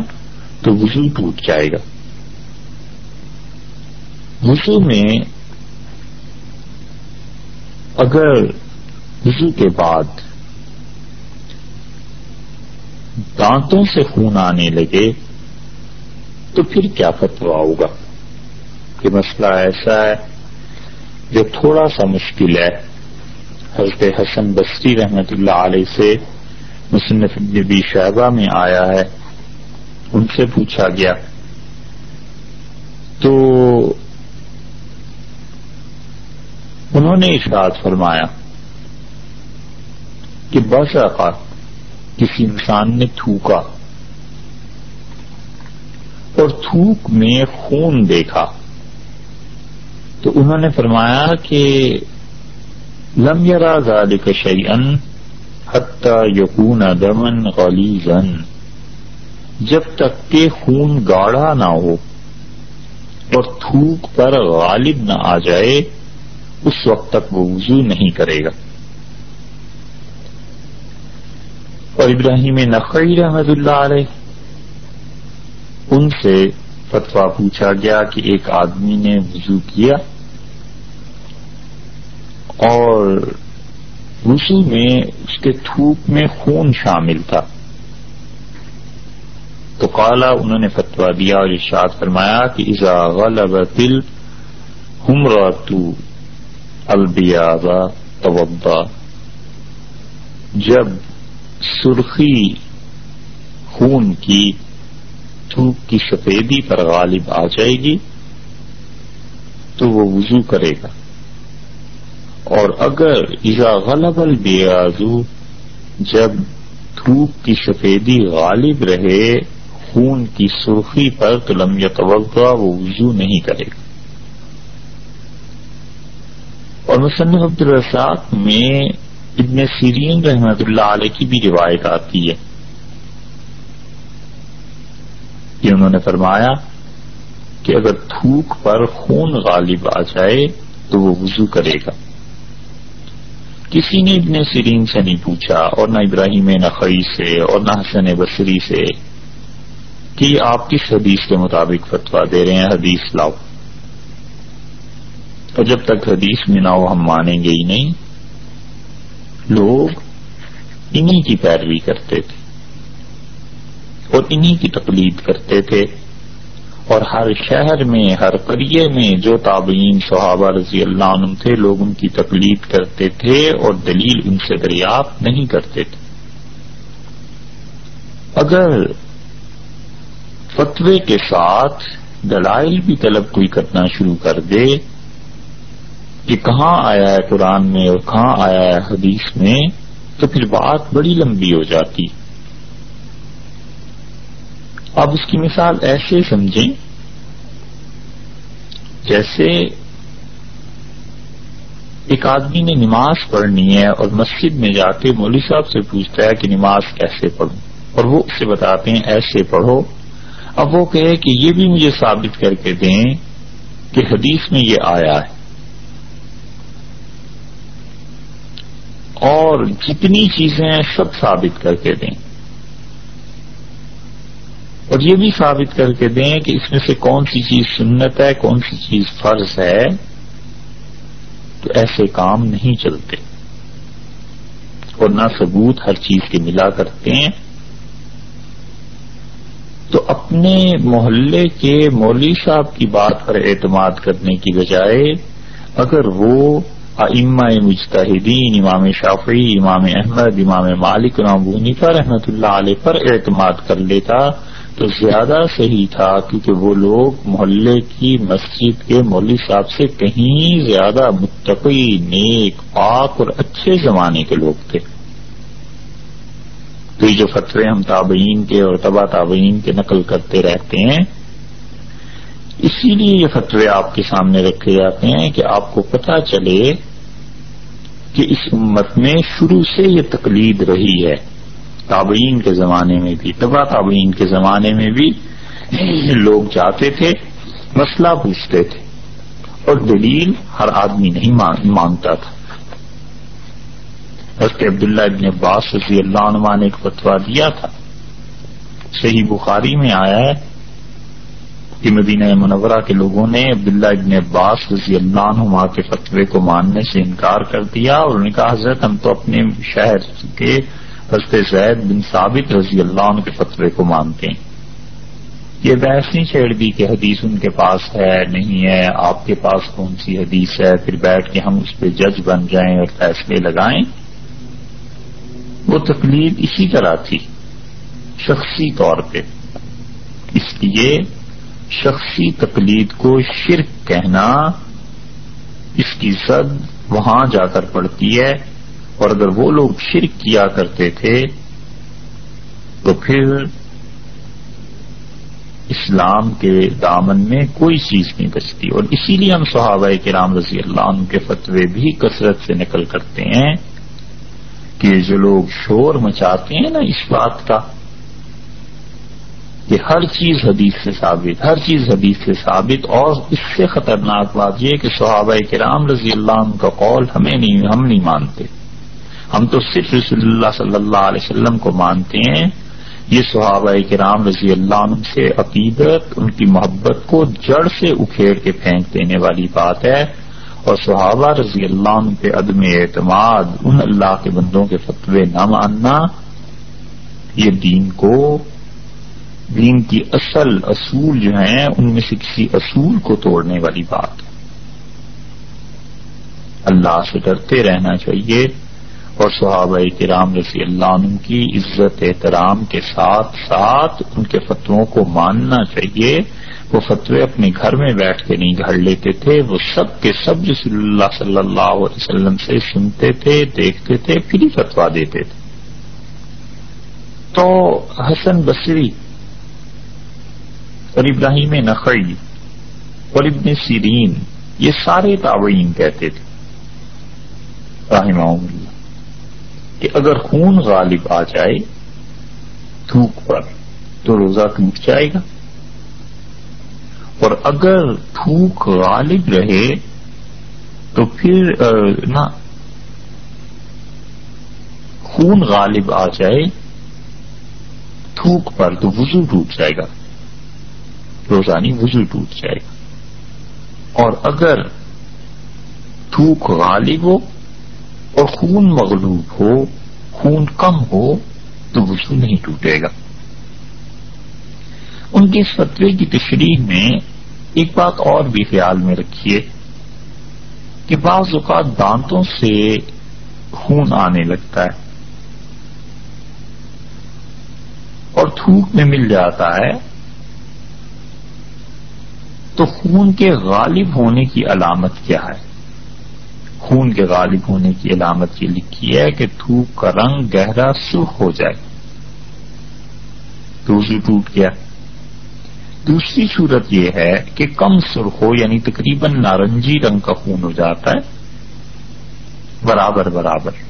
تو وضو ٹوٹ جائے گا۔ وضو میں اگر وضو کے بعد دانتوں سے خون آنے لگے تو پھر کیا فتوا ہوگا یہ مسئلہ ایسا ہے جو تھوڑا سا مشکل ہے۔ حضرت حسن بسری رحمت اللہ علیہ سے مصنف نبی شہبہ میں آیا ہے۔ ان سے پوچھا گیا۔ تو انہوں نے اشاعت فرمایا کہ بس اوقات کسی انسان نے تھوکا اور تھوک میں خون دیکھا تو انہوں نے فرمایا کہ لم یرا ذالک شیئن حتی یقون دمن غلیظن، جب تک کہ خون گاڑھا نہ ہو اور تھوک پر غالب نہ آ جائے، اس وقت تک وہ وضو نہیں کرے گا۔ اور ابراہیم نقی رحمد اللہ علیہ۔ ان سے فتوا پوچھا گیا کہ ایک آدمی نے وضو کیا اور وضو میں اس کے تھوک میں خون شامل تھا۔ تو کالا انہوں نے فتوا دیا اور ارشاد فرمایا کہ ازا غلب دل ہمراتو البیابا توبا جب سرخی خون کی تھوک کی سفیدی پر غالب آ جائے گی تو وہ وضو کرے گا۔ اور اگر ایزا غلب البیازو جب تھوک کی سفیدی غالب رہے، خون کی سرخی پر تو لم توقع وہ وضو نہیں کرے گا۔ اور مصنف عبد الرساق میں ابن سیرین رحمت اللہ علیہ کی بھی روایت آتی ہے۔ کہ انہوں نے فرمایا کہ اگر تھوک پر خون غالب آ جائے تو وہ وضو کرے گا۔ کسی نے ابن سیرین سے نہیں پوچھا اور نہ ابراہیم نقی سے اور نہ حسن بصری سے کہ آپ کس حدیث کے مطابق فتوا دے رہے ہیں؟ حدیث لاؤ۔ اور جب تک حدیث میں نہ ہو ہم مانیں گے ہی نہیں۔ لوگ انہی کی پیروی کرتے تھے اور انہی کی تقلید کرتے تھے اور ہر شہر میں، ہر قریے میں جو تابعین صحابہ رضی اللہ عنہ تھے، لوگ ان کی تقلید کرتے تھے اور دلیل ان سے دریافت نہیں کرتے تھے۔ اگر فتوے کے ساتھ دلائل بھی طلب کوئی کرنا شروع کر دے کہ کہاں آیا ہے قرآن میں اور کہاں آیا ہے حدیث میں، تو پھر بات بڑی لمبی ہو جاتی۔ اب اس کی مثال ایسے سمجھیں، جیسے ایک آدمی نے نماز پڑھنی ہے اور مسجد میں جا کے مولوی صاحب سے پوچھتا ہے کہ نماز کیسے پڑھوں، اور وہ اسے بتاتے ہیں ایسے پڑھو۔ اب وہ کہے کہ یہ بھی مجھے ثابت کر کے دیں کہ حدیث میں یہ آیا ہے۔ اور جتنی چیزیں ہیں سب ثابت کر کے دیں۔ اور یہ بھی ثابت کر کے دیں کہ اس میں سے کون سی چیز سنت ہے، کون سی چیز فرض ہے، تو ایسے کام نہیں چلتے۔ اور نہ ثبوت ہر چیز کے ملا کرتے ہیں۔ تو اپنے محلے کے مولوی صاحب کی بات پر اعتماد کرنے کی بجائے اگر وہ اما مجتہدین، امام شافعی، امام احمد، امام مالک امام بونیفا رحمۃ اللہ علیہ پر اعتماد کر لیتا تو زیادہ صحیح تھا کیونکہ وہ لوگ محلے کی مسجد کے مولوی صاحب سے کہیں زیادہ متقی، نیک، پاک اور اچھے زمانے کے لوگ تھے۔ تو یہ جو فتوے ہم تابعین کے اور تبا تابعین کے نقل کرتے رہتے ہیں، اسی لیے یہ فتوے آپ کے سامنے رکھے جاتے ہیں کہ آپ کو پتہ چلے کہ اس امت میں شروع سے یہ تقلید رہی ہے۔ تابعین کے زمانے میں بھی تبا تابعین کے زمانے میں بھی لوگ جاتے تھے، مسئلہ پوچھتے تھے اور دلیل ہر آدمی نہیں مانگتا تھا۔ حضرت عبداللہ ابن عباس رضی اللہ عنہ نے ایک فتوا دیا تھا۔ صحیح بخاری میں آیا ہے کہ مدینہ منورہ کے لوگوں نے عبداللہ ابن عباس رضی اللہ عنہ کے فتوے کو ماننے سے انکار کر دیا اور انہوں نے کہا، حضرت ہم تو اپنے شہر کے حضرت زید بن ثابت رضی اللہ عنہ کے فتوے کو مانتے ہیں۔ یہ بحث نہیں چھیڑ دی کہ حدیث ان کے پاس ہے نہیں ہے، آپ کے پاس کون سی حدیث ہے، پھر بیٹھ کے ہم اس پہ جج بن جائیں اور فیصلے لگائیں۔ وہ تکلیف اسی طرح تھی، شخصی طور پہ۔ اس لیے شخصی تقلید کو شرک کہنا اس کی زد وہاں جا کر پڑتی ہے اور اگر وہ لوگ شرک کیا کرتے تھے تو پھر اسلام کے دامن میں کوئی چیز نہیں بچتی۔ اور اسی لیے ہم صحابہ کے رام رضی اللہ عنہ کے فتوے بھی کثرت سے نکل کرتے ہیں کہ جو لوگ شور مچاتے ہیں نا اس بات کا کہ ہر چیز حدیث سے ثابت، ہر چیز حدیث سے ثابت اور اس سے خطرناک بات یہ کہ صحابہ کرام رضی اللہ عنہ کا قول ہمیں نہیں، ہم نہیں مانتے۔ ہم تو صرف رسول اللہ صلی اللہ علیہ وسلم کو مانتے ہیں۔ یہ صحابہ کرام رضی اللہ عنہ سے عقیدت، ان کی محبت کو جڑ سے اکھیڑ کے پھینک دینے والی بات ہے۔ اور صحابہ رضی اللہ عنہ پہ عدم اعتماد، ان اللہ کے بندوں کے فتوے نہ ماننا، یہ دین کو دین کی اصل اصول جو ہیں، ان میں سے کسی اصول کو توڑنے والی بات۔ ہے اللہ سے ڈرتے رہنا چاہیے۔ اور صحابہ کرام رضی اللہ عنہ کی عزت احترام کے ساتھ ساتھ ان کے فتووں کو ماننا چاہیے۔ وہ فتوے اپنے گھر میں بیٹھ کے نہیں گھڑ لیتے تھے، وہ سب کے سب رسول اللہ صلی اللہ علیہ وسلم سے سنتے تھے، دیکھتے تھے، پھر ہی فتوا دیتے تھے۔ تو حسن بصری اور ابراہیم نقی اور ابن سیرین، یہ سارے تعوین کہتے تھے۔ رحمہ اللہ، کہ اگر خون غالب آ جائے، تھوک پر تو روزہ ٹوٹ جائے گا۔ اور اگر تھوک غالب رہے، تو پھر نہ، خون غالب آ جائے، تھوک پر تو وضو ٹوٹ جائے گا۔ روزانی وضو ٹوٹ جائے گا۔ اور اگر تھوک غالب ہو اور خون مغلوب ہو، خون کم ہو، تو وضو نہیں ٹوٹے گا۔ ان کے اس فتوے کی تشریح میں ایک بات اور بھی خیال میں رکھیے کہ بعض اوقات دانتوں سے خون آنے لگتا ہے اور تھوک میں مل جاتا ہے۔ تو خون کے غالب ہونے کی علامت کیا ہے؟ خون کے غالب ہونے کی علامت یہ لکھی ہے کہ تھوک کا رنگ گہرا سرخ ہو جائے۔ تو ٹوٹ گیا۔ دوسری صورت یہ ہے کہ کم سرخ ہو یعنی تقریباً نارنجی رنگ کا خون ہو جاتا ہے۔ برابر برابر۔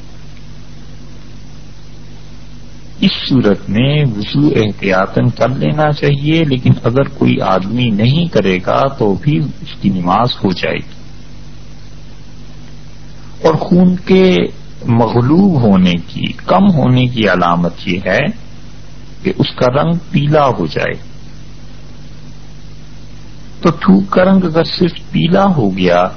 اس صورت میں وضو احتیاطن کر لینا چاہیے، لیکن اگر کوئی آدمی نہیں کرے گا تو بھی اس کی نماز ہو جائے گی۔ اور خون کے مغلوب ہونے کی، کم ہونے کی علامت یہ ہے کہ اس کا رنگ پیلا ہو جائے۔ تو تھوک کا رنگ اگر صرف پیلا ہو گیا،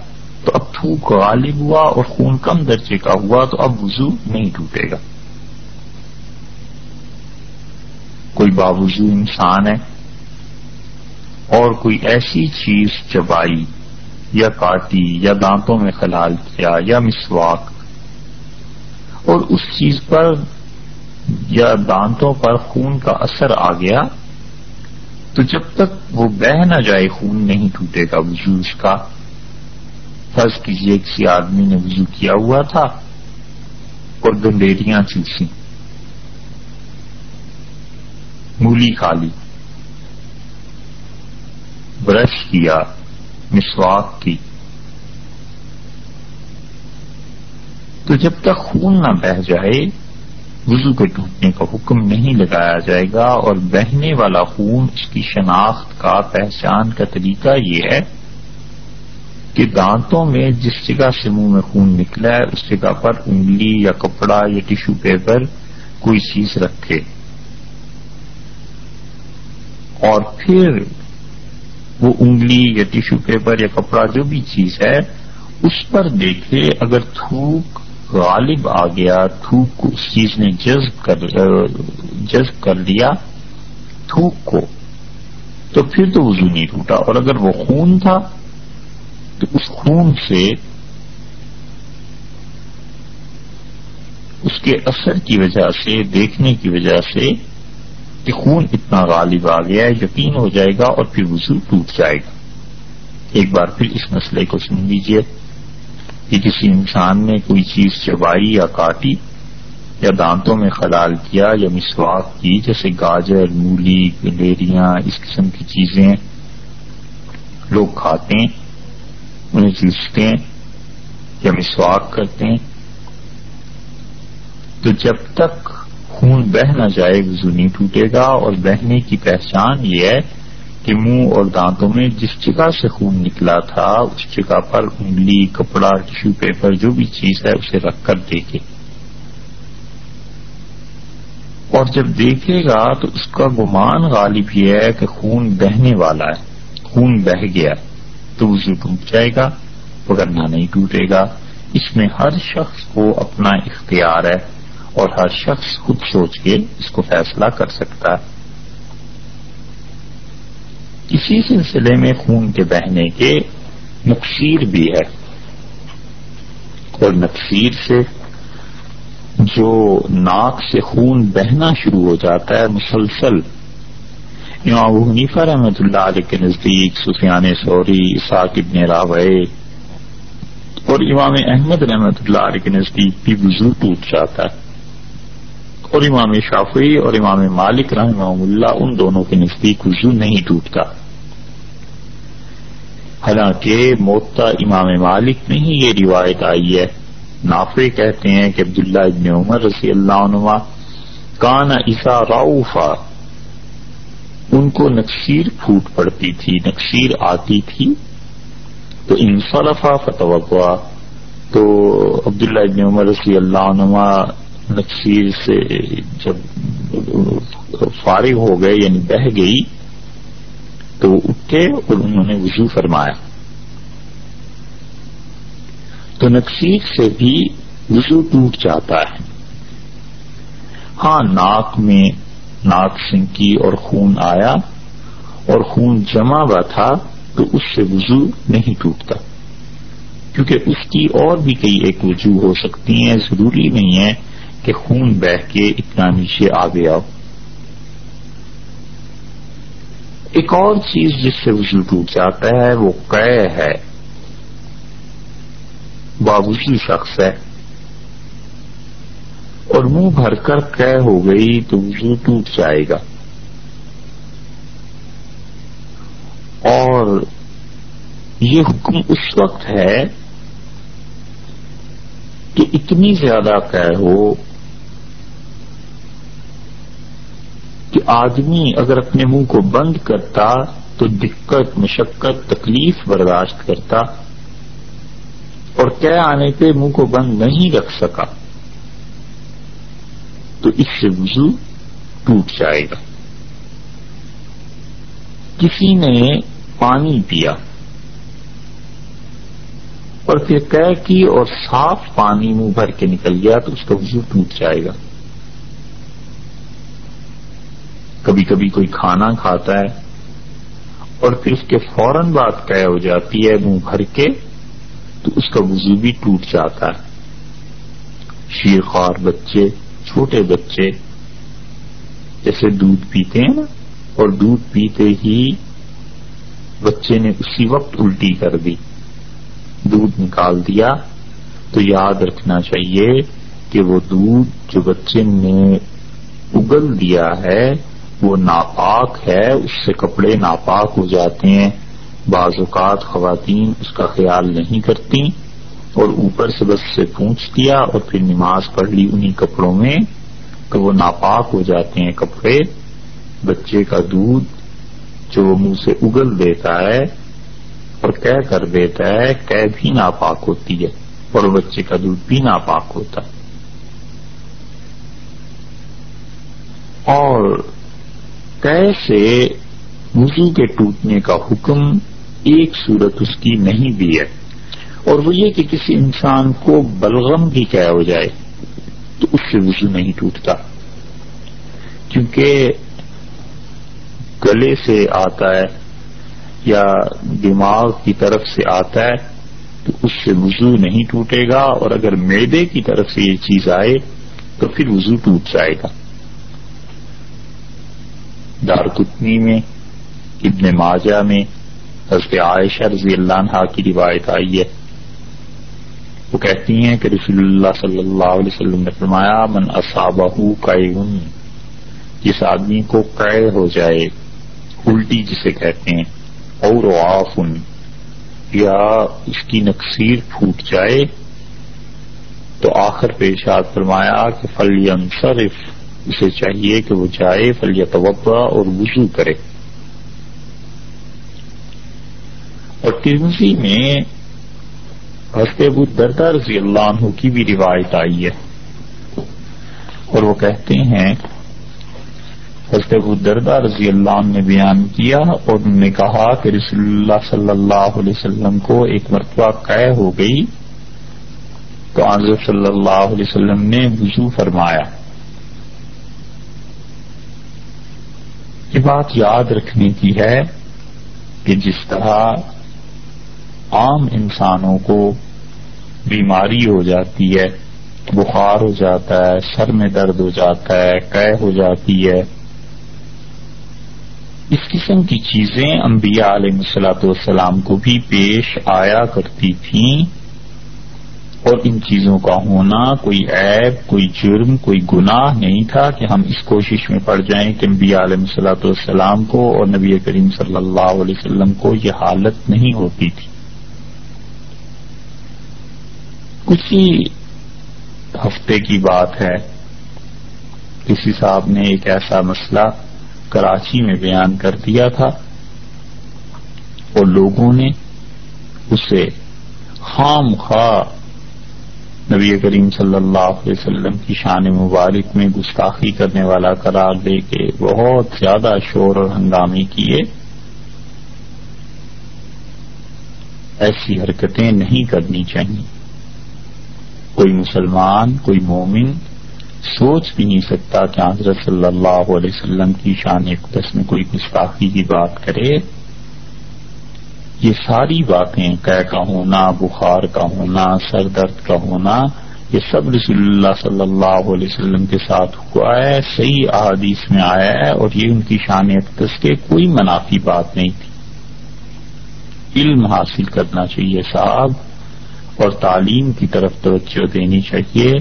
تو اب تھوک غالب ہوا اور خون کم درجے کا ہوا، تو اب وضو نہیں ٹوٹے گا۔ کوئی باوضو انسان ہے اور کوئی ایسی چیز چبائی یا کاٹی یا دانتوں میں خلال کیا یا مسواک اور اس چیز پر یا دانتوں پر خون کا اثر آ گیا تو جب تک وہ بہ نہ جائے خون نہیں ٹوٹے گا وضو اس کا۔ فرض کیجیے کسی آدمی نے وضو کیا ہوا تھا اور گندیریاں چوسی مولی کھا لی برش کیا، مسواک کی۔ تو جب تک خون نہ بہ جائے، وضو کے ٹوٹنے کا حکم نہیں لگایا جائے گا اور بہنے والا خون اس کی شناخت کا پہچان کا طریقہ یہ ہے کہ دانتوں میں جس جگہ سے منہ میں خون نکلا ہے، اس جگہ پر انگلی یا کپڑا یا ٹیشو پیپر کوئی چیز رکھے۔ اور پھر وہ انگلی یا ٹیشو پیپر یا کپڑا جو بھی چیز ہے، اس پر دیکھے اگر تھوک غالب آ گیا، تھوک کو اس چیز نے جذب کر جذب کر لیا تھوک کو، تو پھر تو وضو نہیں ٹوٹا۔ اور اگر وہ خون تھا، تو اس خون سے اس کے اثر کی وجہ سے، دیکھنے کی وجہ سے کہ خون اتنا غالب آ گیا ہے، یقین ہو جائے گا اور پھر وضو ٹوٹ جائے گا۔ ایک بار پھر اس مسئلے کو سن لیجیے کہ کسی انسان نے کوئی چیز چبائی یا کاٹی یا دانتوں میں خلال کیا یا مسواک کی، جیسے گاجر، مولی، گلیریاں، اس قسم کی چیزیں لوگ کھاتے ہیں، انہیں چوستے ہیں یا مسواک کرتے ہیں۔ تو جب تک خون بہ نہ جائے وضو نہیں ٹوٹے گا اور بہنے کی پہچان یہ ہے کہ منہ اور دانتوں میں جس جگہ سے خون نکلا تھا، اس جگہ پر انگلی، کپڑا ٹیشو پیپر، جو بھی چیز ہے، اسے رکھ کر دیکھے۔ اور جب دیکھے گا تو اس کا گمان غالب یہ ہے کہ خون بہنے والا ہے۔ خون بہ گیا۔ تو وضو ٹوٹ جائے گا وغیرہ نہیں ٹوٹے گا۔ اس میں ہر شخص کو اپنا اختیار ہے۔ اور ہر شخص خود سوچ کے اس کو فیصلہ کر سکتا ہے۔ اسی سلسلے میں خون کے بہنے کے نقصیر بھی ہے۔ اور نقصیر سے جو ناک سے خون بہنا شروع ہو جاتا ہے، مسلسل۔ امام ابو حنیفہ رحمۃ اللہ علیہ کے نزدیک سفیان سوری اساق ابن راوے اور امام احمد رحمۃ اللہ علیہ کے نزدیک بھی وضو ٹوٹ جاتا ہے۔ اور امام شافی اور امام مالک رحمہ اللہ ان دونوں کے نزدیک وضو نہیں ٹوٹتا۔ حالانکہ موتا امام مالک میں ہی یہ روایت آئی ہے۔ نافع کہتے ہیں کہ عبداللہ ابن عمر رضی اللہ عنہ کان عیسا راؤفا ان کو نقصیر پھوٹ پڑتی تھی نقصیر آتی تھی۔ تو انصرفا فتوا تو عبداللہ ابن عمر رضی اللہ عنہ نقصیر سے جب فارغ ہو گئے یعنی بہ گئی، تو وہ اٹھے اور انہوں نے وضو فرمایا۔ تو نقصیر سے بھی وضو ٹوٹ جاتا ہے۔ ہاں ناک میں ناک سنکی اور خون آیا اور خون جمع ہوا تھا، تو اس سے وضو نہیں ٹوٹتا۔ کیونکہ اس کی اور بھی کئی ایک وجوہ ہو سکتی ہیں، ضروری نہیں ہے کہ خون بہ کے اتنا نیچے آ گیا ہو۔ ایک اور چیز جس سے وضو ٹوٹ جاتا ہے، وہ قے ہے۔ بابوسی شخص ہے۔ اور منہ بھر کر قے ہو گئی تو وضو ٹوٹ جائے گا۔ اور یہ حکم اس وقت ہے کہ اتنی زیادہ قے ہو کہ آدمی اگر اپنے منہ کو بند کرتا تو دقت، مشقت، تکلیف برداشت کرتا اور کیا آنے پہ منہ کو بند نہیں رکھ سکا تو اس سے وضو ٹوٹ جائے گا۔ کسی نے پانی پیا اور پھر طے کی اور صاف پانی منہ بھر کے نکل گیا تو اس کا وضو ٹوٹ جائے گا۔ کبھی کبھی کوئی کھانا کھاتا ہے اور پھر اس کے فوراً بات طے ہو جاتی ہے منہ بھر کے، تو اس کا وضو بھی ٹوٹ جاتا ہے۔ شیر خوار بچے، چھوٹے بچے، جیسے دودھ پیتے ہیں نا، اور دودھ پیتے ہی بچے نے اسی وقت الٹی کر دی، دودھ نکال دیا۔ تو یاد رکھنا چاہیے کہ وہ دودھ جو بچے نے اگل دیا ہے وہ ناپاک ہے، اس سے کپڑے ناپاک ہو جاتے ہیں۔ بعض اوقات خواتین اس کا خیال نہیں کرتی اور اوپر سے بس سے پونچھ دیا اور پھر نماز پڑھ لی انہی کپڑوں میں تو وہ ناپاک ہو جاتے ہیں کپڑے۔ بچے کا دودھ جو منہ سے اگل دیتا ہے اور کہہ کر دیتا ہے کہہ بھی ناپاک ہوتی ہے اور بچے کا دودھ بھی ناپاک ہوتا ہے۔ اور کیسے وضو کے ٹوٹنے کا حکم ایک صورت اس کی نہیں بھی ہے؟ اور وہ یہ کہ کسی انسان کو بلغم بھی کیا ہو جائے تو اس سے وضو نہیں ٹوٹتا۔ کیونکہ گلے سے آتا ہے یا دماغ کی طرف سے آتا ہے تو اس سے وضو نہیں ٹوٹے گا، اور اگر میدے کی طرف سے یہ چیز آئے تو پھر وضو ٹوٹ جائے گا۔ دارکتنی میں، ابن ماجہ میں، حضرت عائشہ رضی اللہ عنہ کی روایت آئی ہے۔ وہ کہتی ہیں کہ رسول اللہ صلی اللہ علیہ وسلم نے فرمایا، من اصابہ قیون جس آدمی کو قے ہو جائے، الٹی جسے کہتے ہیں اور آفن یا اس کی نقصیر پھوٹ جائے، تو آخر پیشات فرمایا کہ فلیم صرف اسے چاہیے کہ وہ جائے فلی توبہ اور وضو کرے۔ اور ترمزی میں ابو دردہ رضی اللہ عنہ کی بھی روایت آئی ہے۔ اور وہ کہتے ہیں ابو دردہ رضی اللہ عنہ نے بیان کیا اور انہوں نے کہا کہ رسول اللہ صلی اللہ علیہ وسلم کو ایک مرتبہ قے ہو گئی تو آنظر صلی اللہ علیہ وسلم نے وضو فرمایا۔ یہ بات یاد رکھنے کی ہے کہ جس طرح عام انسانوں کو بیماری ہو جاتی ہے، بخار ہو جاتا ہے، سر میں درد ہو جاتا ہے قے ہو جاتی ہے، اس قسم کی چیزیں انبیاء علیہ مسلاط والسلام کو بھی پیش آیا کرتی تھیں۔ اور ان چیزوں کا ہونا کوئی عیب، کوئی جرم، کوئی گناہ نہیں تھا کہ ہم اس کوشش میں پڑ جائیں کہ نبی علیہ صلاحت والسلام کو اور نبی کریم صلی اللہ علیہ وسلم کو یہ حالت نہیں ہوتی تھی۔ کچھ ہی ہفتے کی بات ہے، کسی صاحب نے ایک ایسا مسئلہ کراچی میں بیان کر دیا تھا اور لوگوں نے اسے خام خواہ نبی کریم صلی اللہ علیہ وسلم کی شان مبارک میں گستاخی کرنے والا قرار دے کے بہت زیادہ شور اور ہنگامی کیے۔ ایسی حرکتیں نہیں کرنی چاہیے۔ کوئی مسلمان، کوئی مومن سوچ بھی نہیں سکتا کہ حضرت صلی اللہ علیہ وسلم کی شان اقدس میں کوئی گستاخی کی بات کرے۔ یہ ساری باتیں قے کا ہونا بخار کا ہونا سر درد کا ہونا یہ سب رسول اللہ صلی اللہ علیہ وسلم کے ساتھ ہوا ہے، صحیح احادیث میں آیا ہے اور یہ ان کی شان اقدس کے کوئی منافی بات نہیں تھی۔ علم حاصل کرنا چاہیے صاحب اور تعلیم کی طرف توجہ دینی چاہیے۔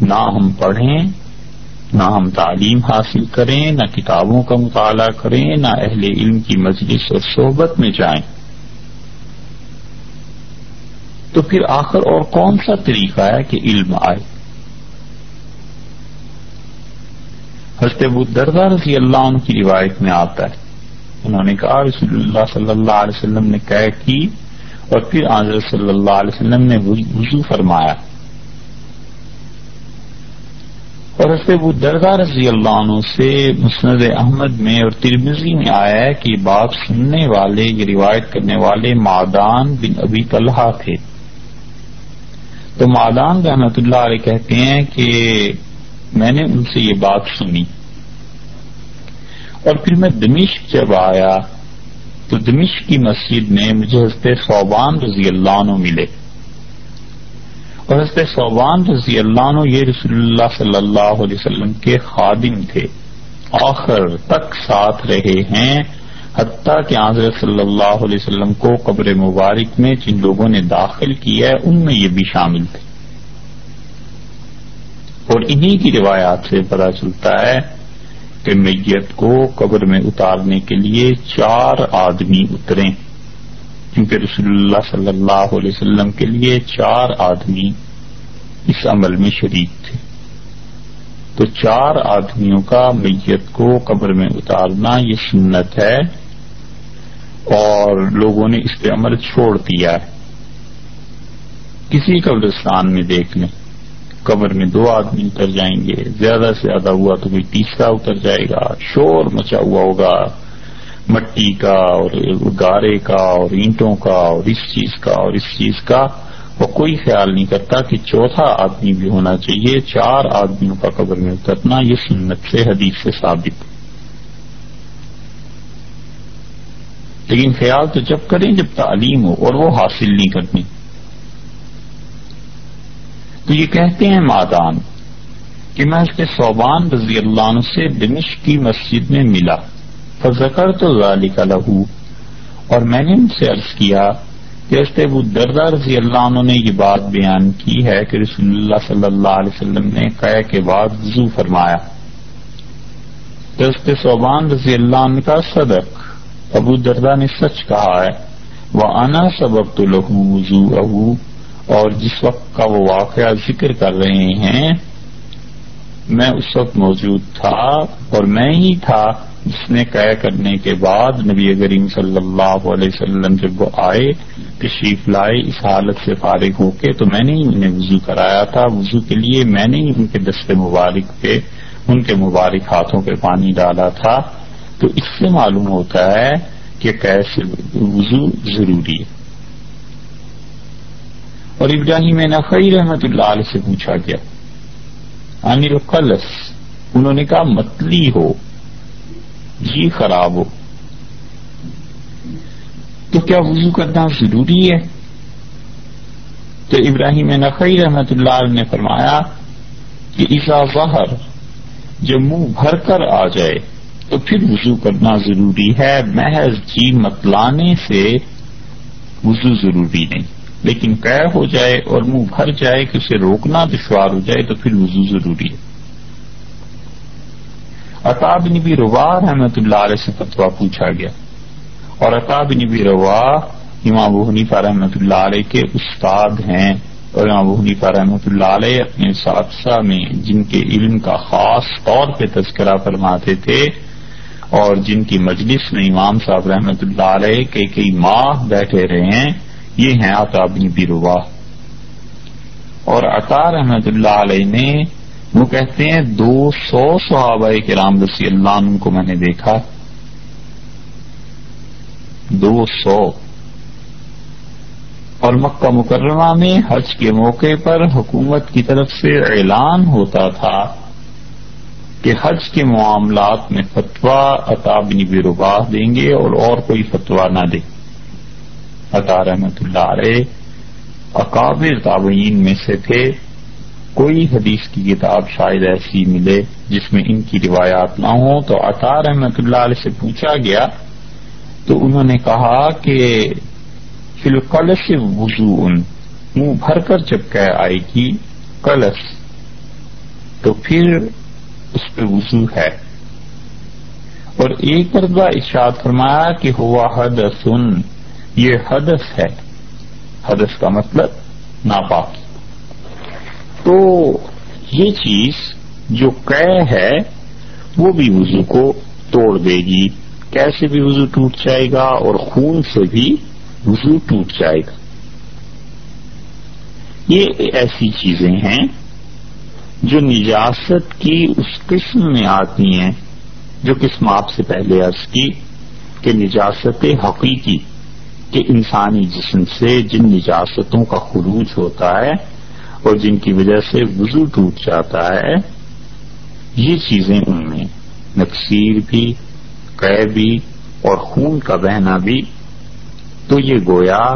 نہ ہم پڑھیں، نہ ہم تعلیم حاصل کریں، نہ کتابوں کا مطالعہ کریں، نہ اہل علم کی مجلس اور صحبت میں جائیں۔ تو پھر آخر اور کون سا طریقہ ہے کہ علم آئے؟ حضرت ابو دردہ رضی اللہ عنہ کی روایت میں آتا ہے۔ انہوں نے کہا، رسول اللہ صلی اللہ علیہ وسلم نے قید کی اور پھر آضر صلی اللہ علیہ وسلم نے وضو فرمایا۔ اور حضرت ابو دردہ رضی اللہ عنہ سے مسند احمد میں اور ترمزی میں آیا ہے کہ بات سننے والے، یہ روایت کرنے والے مادان بن ابی طلحہ تھے۔ تو مادان رحمت اللہ علیہ کہتے ہیں کہ میں نے ان سے یہ بات سنی۔ اور پھر میں دمشق جب آیا تو دمشق کی مسجد میں مجھے حضرت صوبان رضی اللہ عنہ ملے۔ اور حضرت صوبان رضی اللہ عنہ یہ رسول اللہ صلی اللہ علیہ وسلم کے خادم تھے۔ آخر تک ساتھ رہے ہیں۔ حتیٰ کہ حضرت صلی اللہ علیہ وسلم کو قبر مبارک میں جن لوگوں نے داخل کیا ہے، ان میں یہ بھی شامل تھے۔ اور انہی کی روایات سے پتا چلتا ہے کہ میت کو قبر میں اتارنے کے لیے چار آدمی اترے۔ کیونکہ رسول اللہ صلی اللہ علیہ وسلم کے لیے چار آدمی اس عمل میں شریک تھے۔ تو چار آدمیوں کا میت کو قبر میں اتارنا یہ سنت ہے اور لوگوں نے اس پہ عمل چھوڑ دیا ہے۔ کسی قبرستان میں دیکھ لیں، قبر میں دو آدمی اتر جائیں گے، زیادہ سے زیادہ ہوا تو کوئی تیسرا اتر جائے گا۔ شور مچا ہوا ہوگا، مٹی کا اور گارے کا اور اینٹوں کا اور اس چیز کا اور اس چیز کا۔ وہ کوئی خیال نہیں کرتا کہ چوتھا آدمی بھی ہونا چاہیے، چار آدمیوں کا قبر میں اترنا یہ سنت سے، حدیث سے ثابت۔ لیکن خیال تو جب کریں جب تعلیم ہو اور وہ حاصل نہیں کرنی۔ تو یہ کہتے ہیں مادان کہ میں اس کے صوبان رضی اللہ عنہ سے دمش کی مسجد میں ملا۔ فذکر تو ذالک لہو۔ اور میں نے ان سے عرض کیا کہ اس ابو دردہ رضی اللہ عنہ نے یہ بات بیان کی ہے کہ رسول اللہ صلی اللہ علیہ وسلم نے قے کے بعد وضو فرمایا۔ تو صوبان رضی اللہ عنہ کا صدق۔ ابو دردا نے سچ کہا ہے وہ آنا سبب تو لہو وضو ابو اور جس وقت کا وہ واقعہ ذکر کر رہے ہیں، میں اس وقت موجود تھا اور میں ہی تھا جس نے قے کرنے کے بعد نبی کریم صلی اللہ علیہ وسلم جب وہ آئے، تشریف لائے اس حالت سے فارغ ہو کے، تو میں نے ہی انہیں وضو کرایا تھا۔ وضو کے لیے میں نے ہی ان کے دستے مبارک پہ، ان کے مبارک ہاتھوں پہ پانی ڈالا تھا۔ تو اس سے معلوم ہوتا ہے کہ کیسے وضو ضروری ہے۔ اور ابراہیم نقی رحمت اللہ علیہ سے پوچھا گیا انل قلس، انہوں نے کہا، متلی ہو جی خراب ہو۔ تو کیا وضو کرنا ضروری ہے؟ تو تو ابراہیم نقی رحمت اللہ علیہ نے فرمایا کہ عیسا ظہر، جب منہ بھر کر آ جائے تو پھر وضو کرنا ضروری ہے۔ محض جی متلانے سے وضو ضروری نہیں۔ لیکن قے ہو جائے اور منہ بھر جائے کہ اسے روکنا دشوار ہو جائے تو پھر وضو ضروری ہے۔ اطاب نبی روا رحمت اللہ علیہ سے فتوا پوچھا گیا۔ اور اطاب نبی روا امام حنیفہ رحمت اللہ علیہ کے استاد ہیں اور امام حنیفہ رحمت اللہ علیہ اپنے سادشہ میں جن کے علم کا خاص طور پہ تذکرہ فرماتے تھے اور جن کی مجلس میں امام صاحب رحمت اللہ علیہ کے کئی ماہ بیٹھے رہے ہیں، یہ ہیں عطا بن بیروا اور عطا رحمت اللہ علیہ نے، وہ کہتے ہیں، دو سو صحابہ کے رام رسی اللہ عنہ کو میں نے دیکھا۔ دو سو۔ اور مکہ مکرمہ میں حج کے موقع پر حکومت کی طرف سے اعلان ہوتا تھا۔ کہ حج کے معاملات میں فتویٰ عطا بن بیروباہ دیں گے اور اور کوئی فتویٰ نہ دے۔ عطا رحمت اللہ علیہ۔ اکابر تابعین میں سے تھے۔ کوئی حدیث کی کتاب شاید ایسی ملے جس میں ان کی روایات نہ ہوں۔ تو عطا رحمت اللہ علیہ سے پوچھا گیا۔ تو انہوں نے کہا کہ فل کلش وضو ان منہ بھر کر جبکہ آئے گی کلش۔ تو پھر اس پہ وضو ہے۔ اور ایک مرتبہ اشاد فرمایا کہ ہوا حد سن یہ حدث ہے۔ حدث کا مطلب ناپاک تو یہ چیز جو قے ہے، وہ بھی وضو کو توڑ دے گی۔ کیسے بھی وضو ٹوٹ جائے گا اور خون سے بھی وضو ٹوٹ جائے گا۔ یہ ایسی چیزیں ہیں جو نجاست کی اس قسم میں آتی ہیں، جو قسم آپ سے پہلے عرض کی کہ نجاست حقیقی، کہ انسانی جسم سے جن نجاستوں کا خروج ہوتا ہے اور جن کی وجہ سے وضو ٹوٹ جاتا ہے، یہ چیزیں ان میں نقصیر بھی قے بھی اور خون کا بہنا بھی۔ تو یہ گویا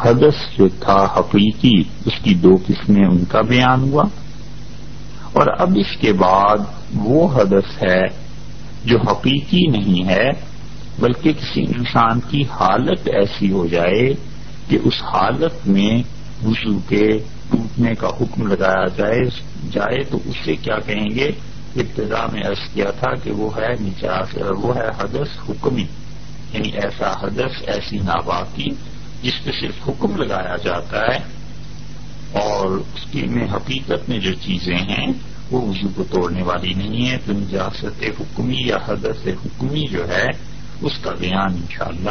حدث جو تھا حقیقی، اس کی دو قسمیں ان کا بیان ہوا۔ اور اب اس کے بعد وہ حدث ہے جو حقیقی نہیں ہے، بلکہ کسی انسان کی حالت ایسی ہو جائے کہ اس حالت میں وضو کے ٹوٹنے کا حکم لگایا جائے جائے تو اسے کیا کہیں گے؟ ابتدا میں عرض کیا تھا کہ وہ ہے نجاس وہ ہے حدث حکمی یعنی ایسا حدث، ایسی ناواقی جس پہ صرف حکم لگایا جاتا ہے اور اس کی میں حقیقت میں جو چیزیں ہیں، وہ وضو کو توڑنے والی نہیں ہے تو نجاست حکمی یا حدث حکمی جو ہے، اس کا بیان انشاءاللہ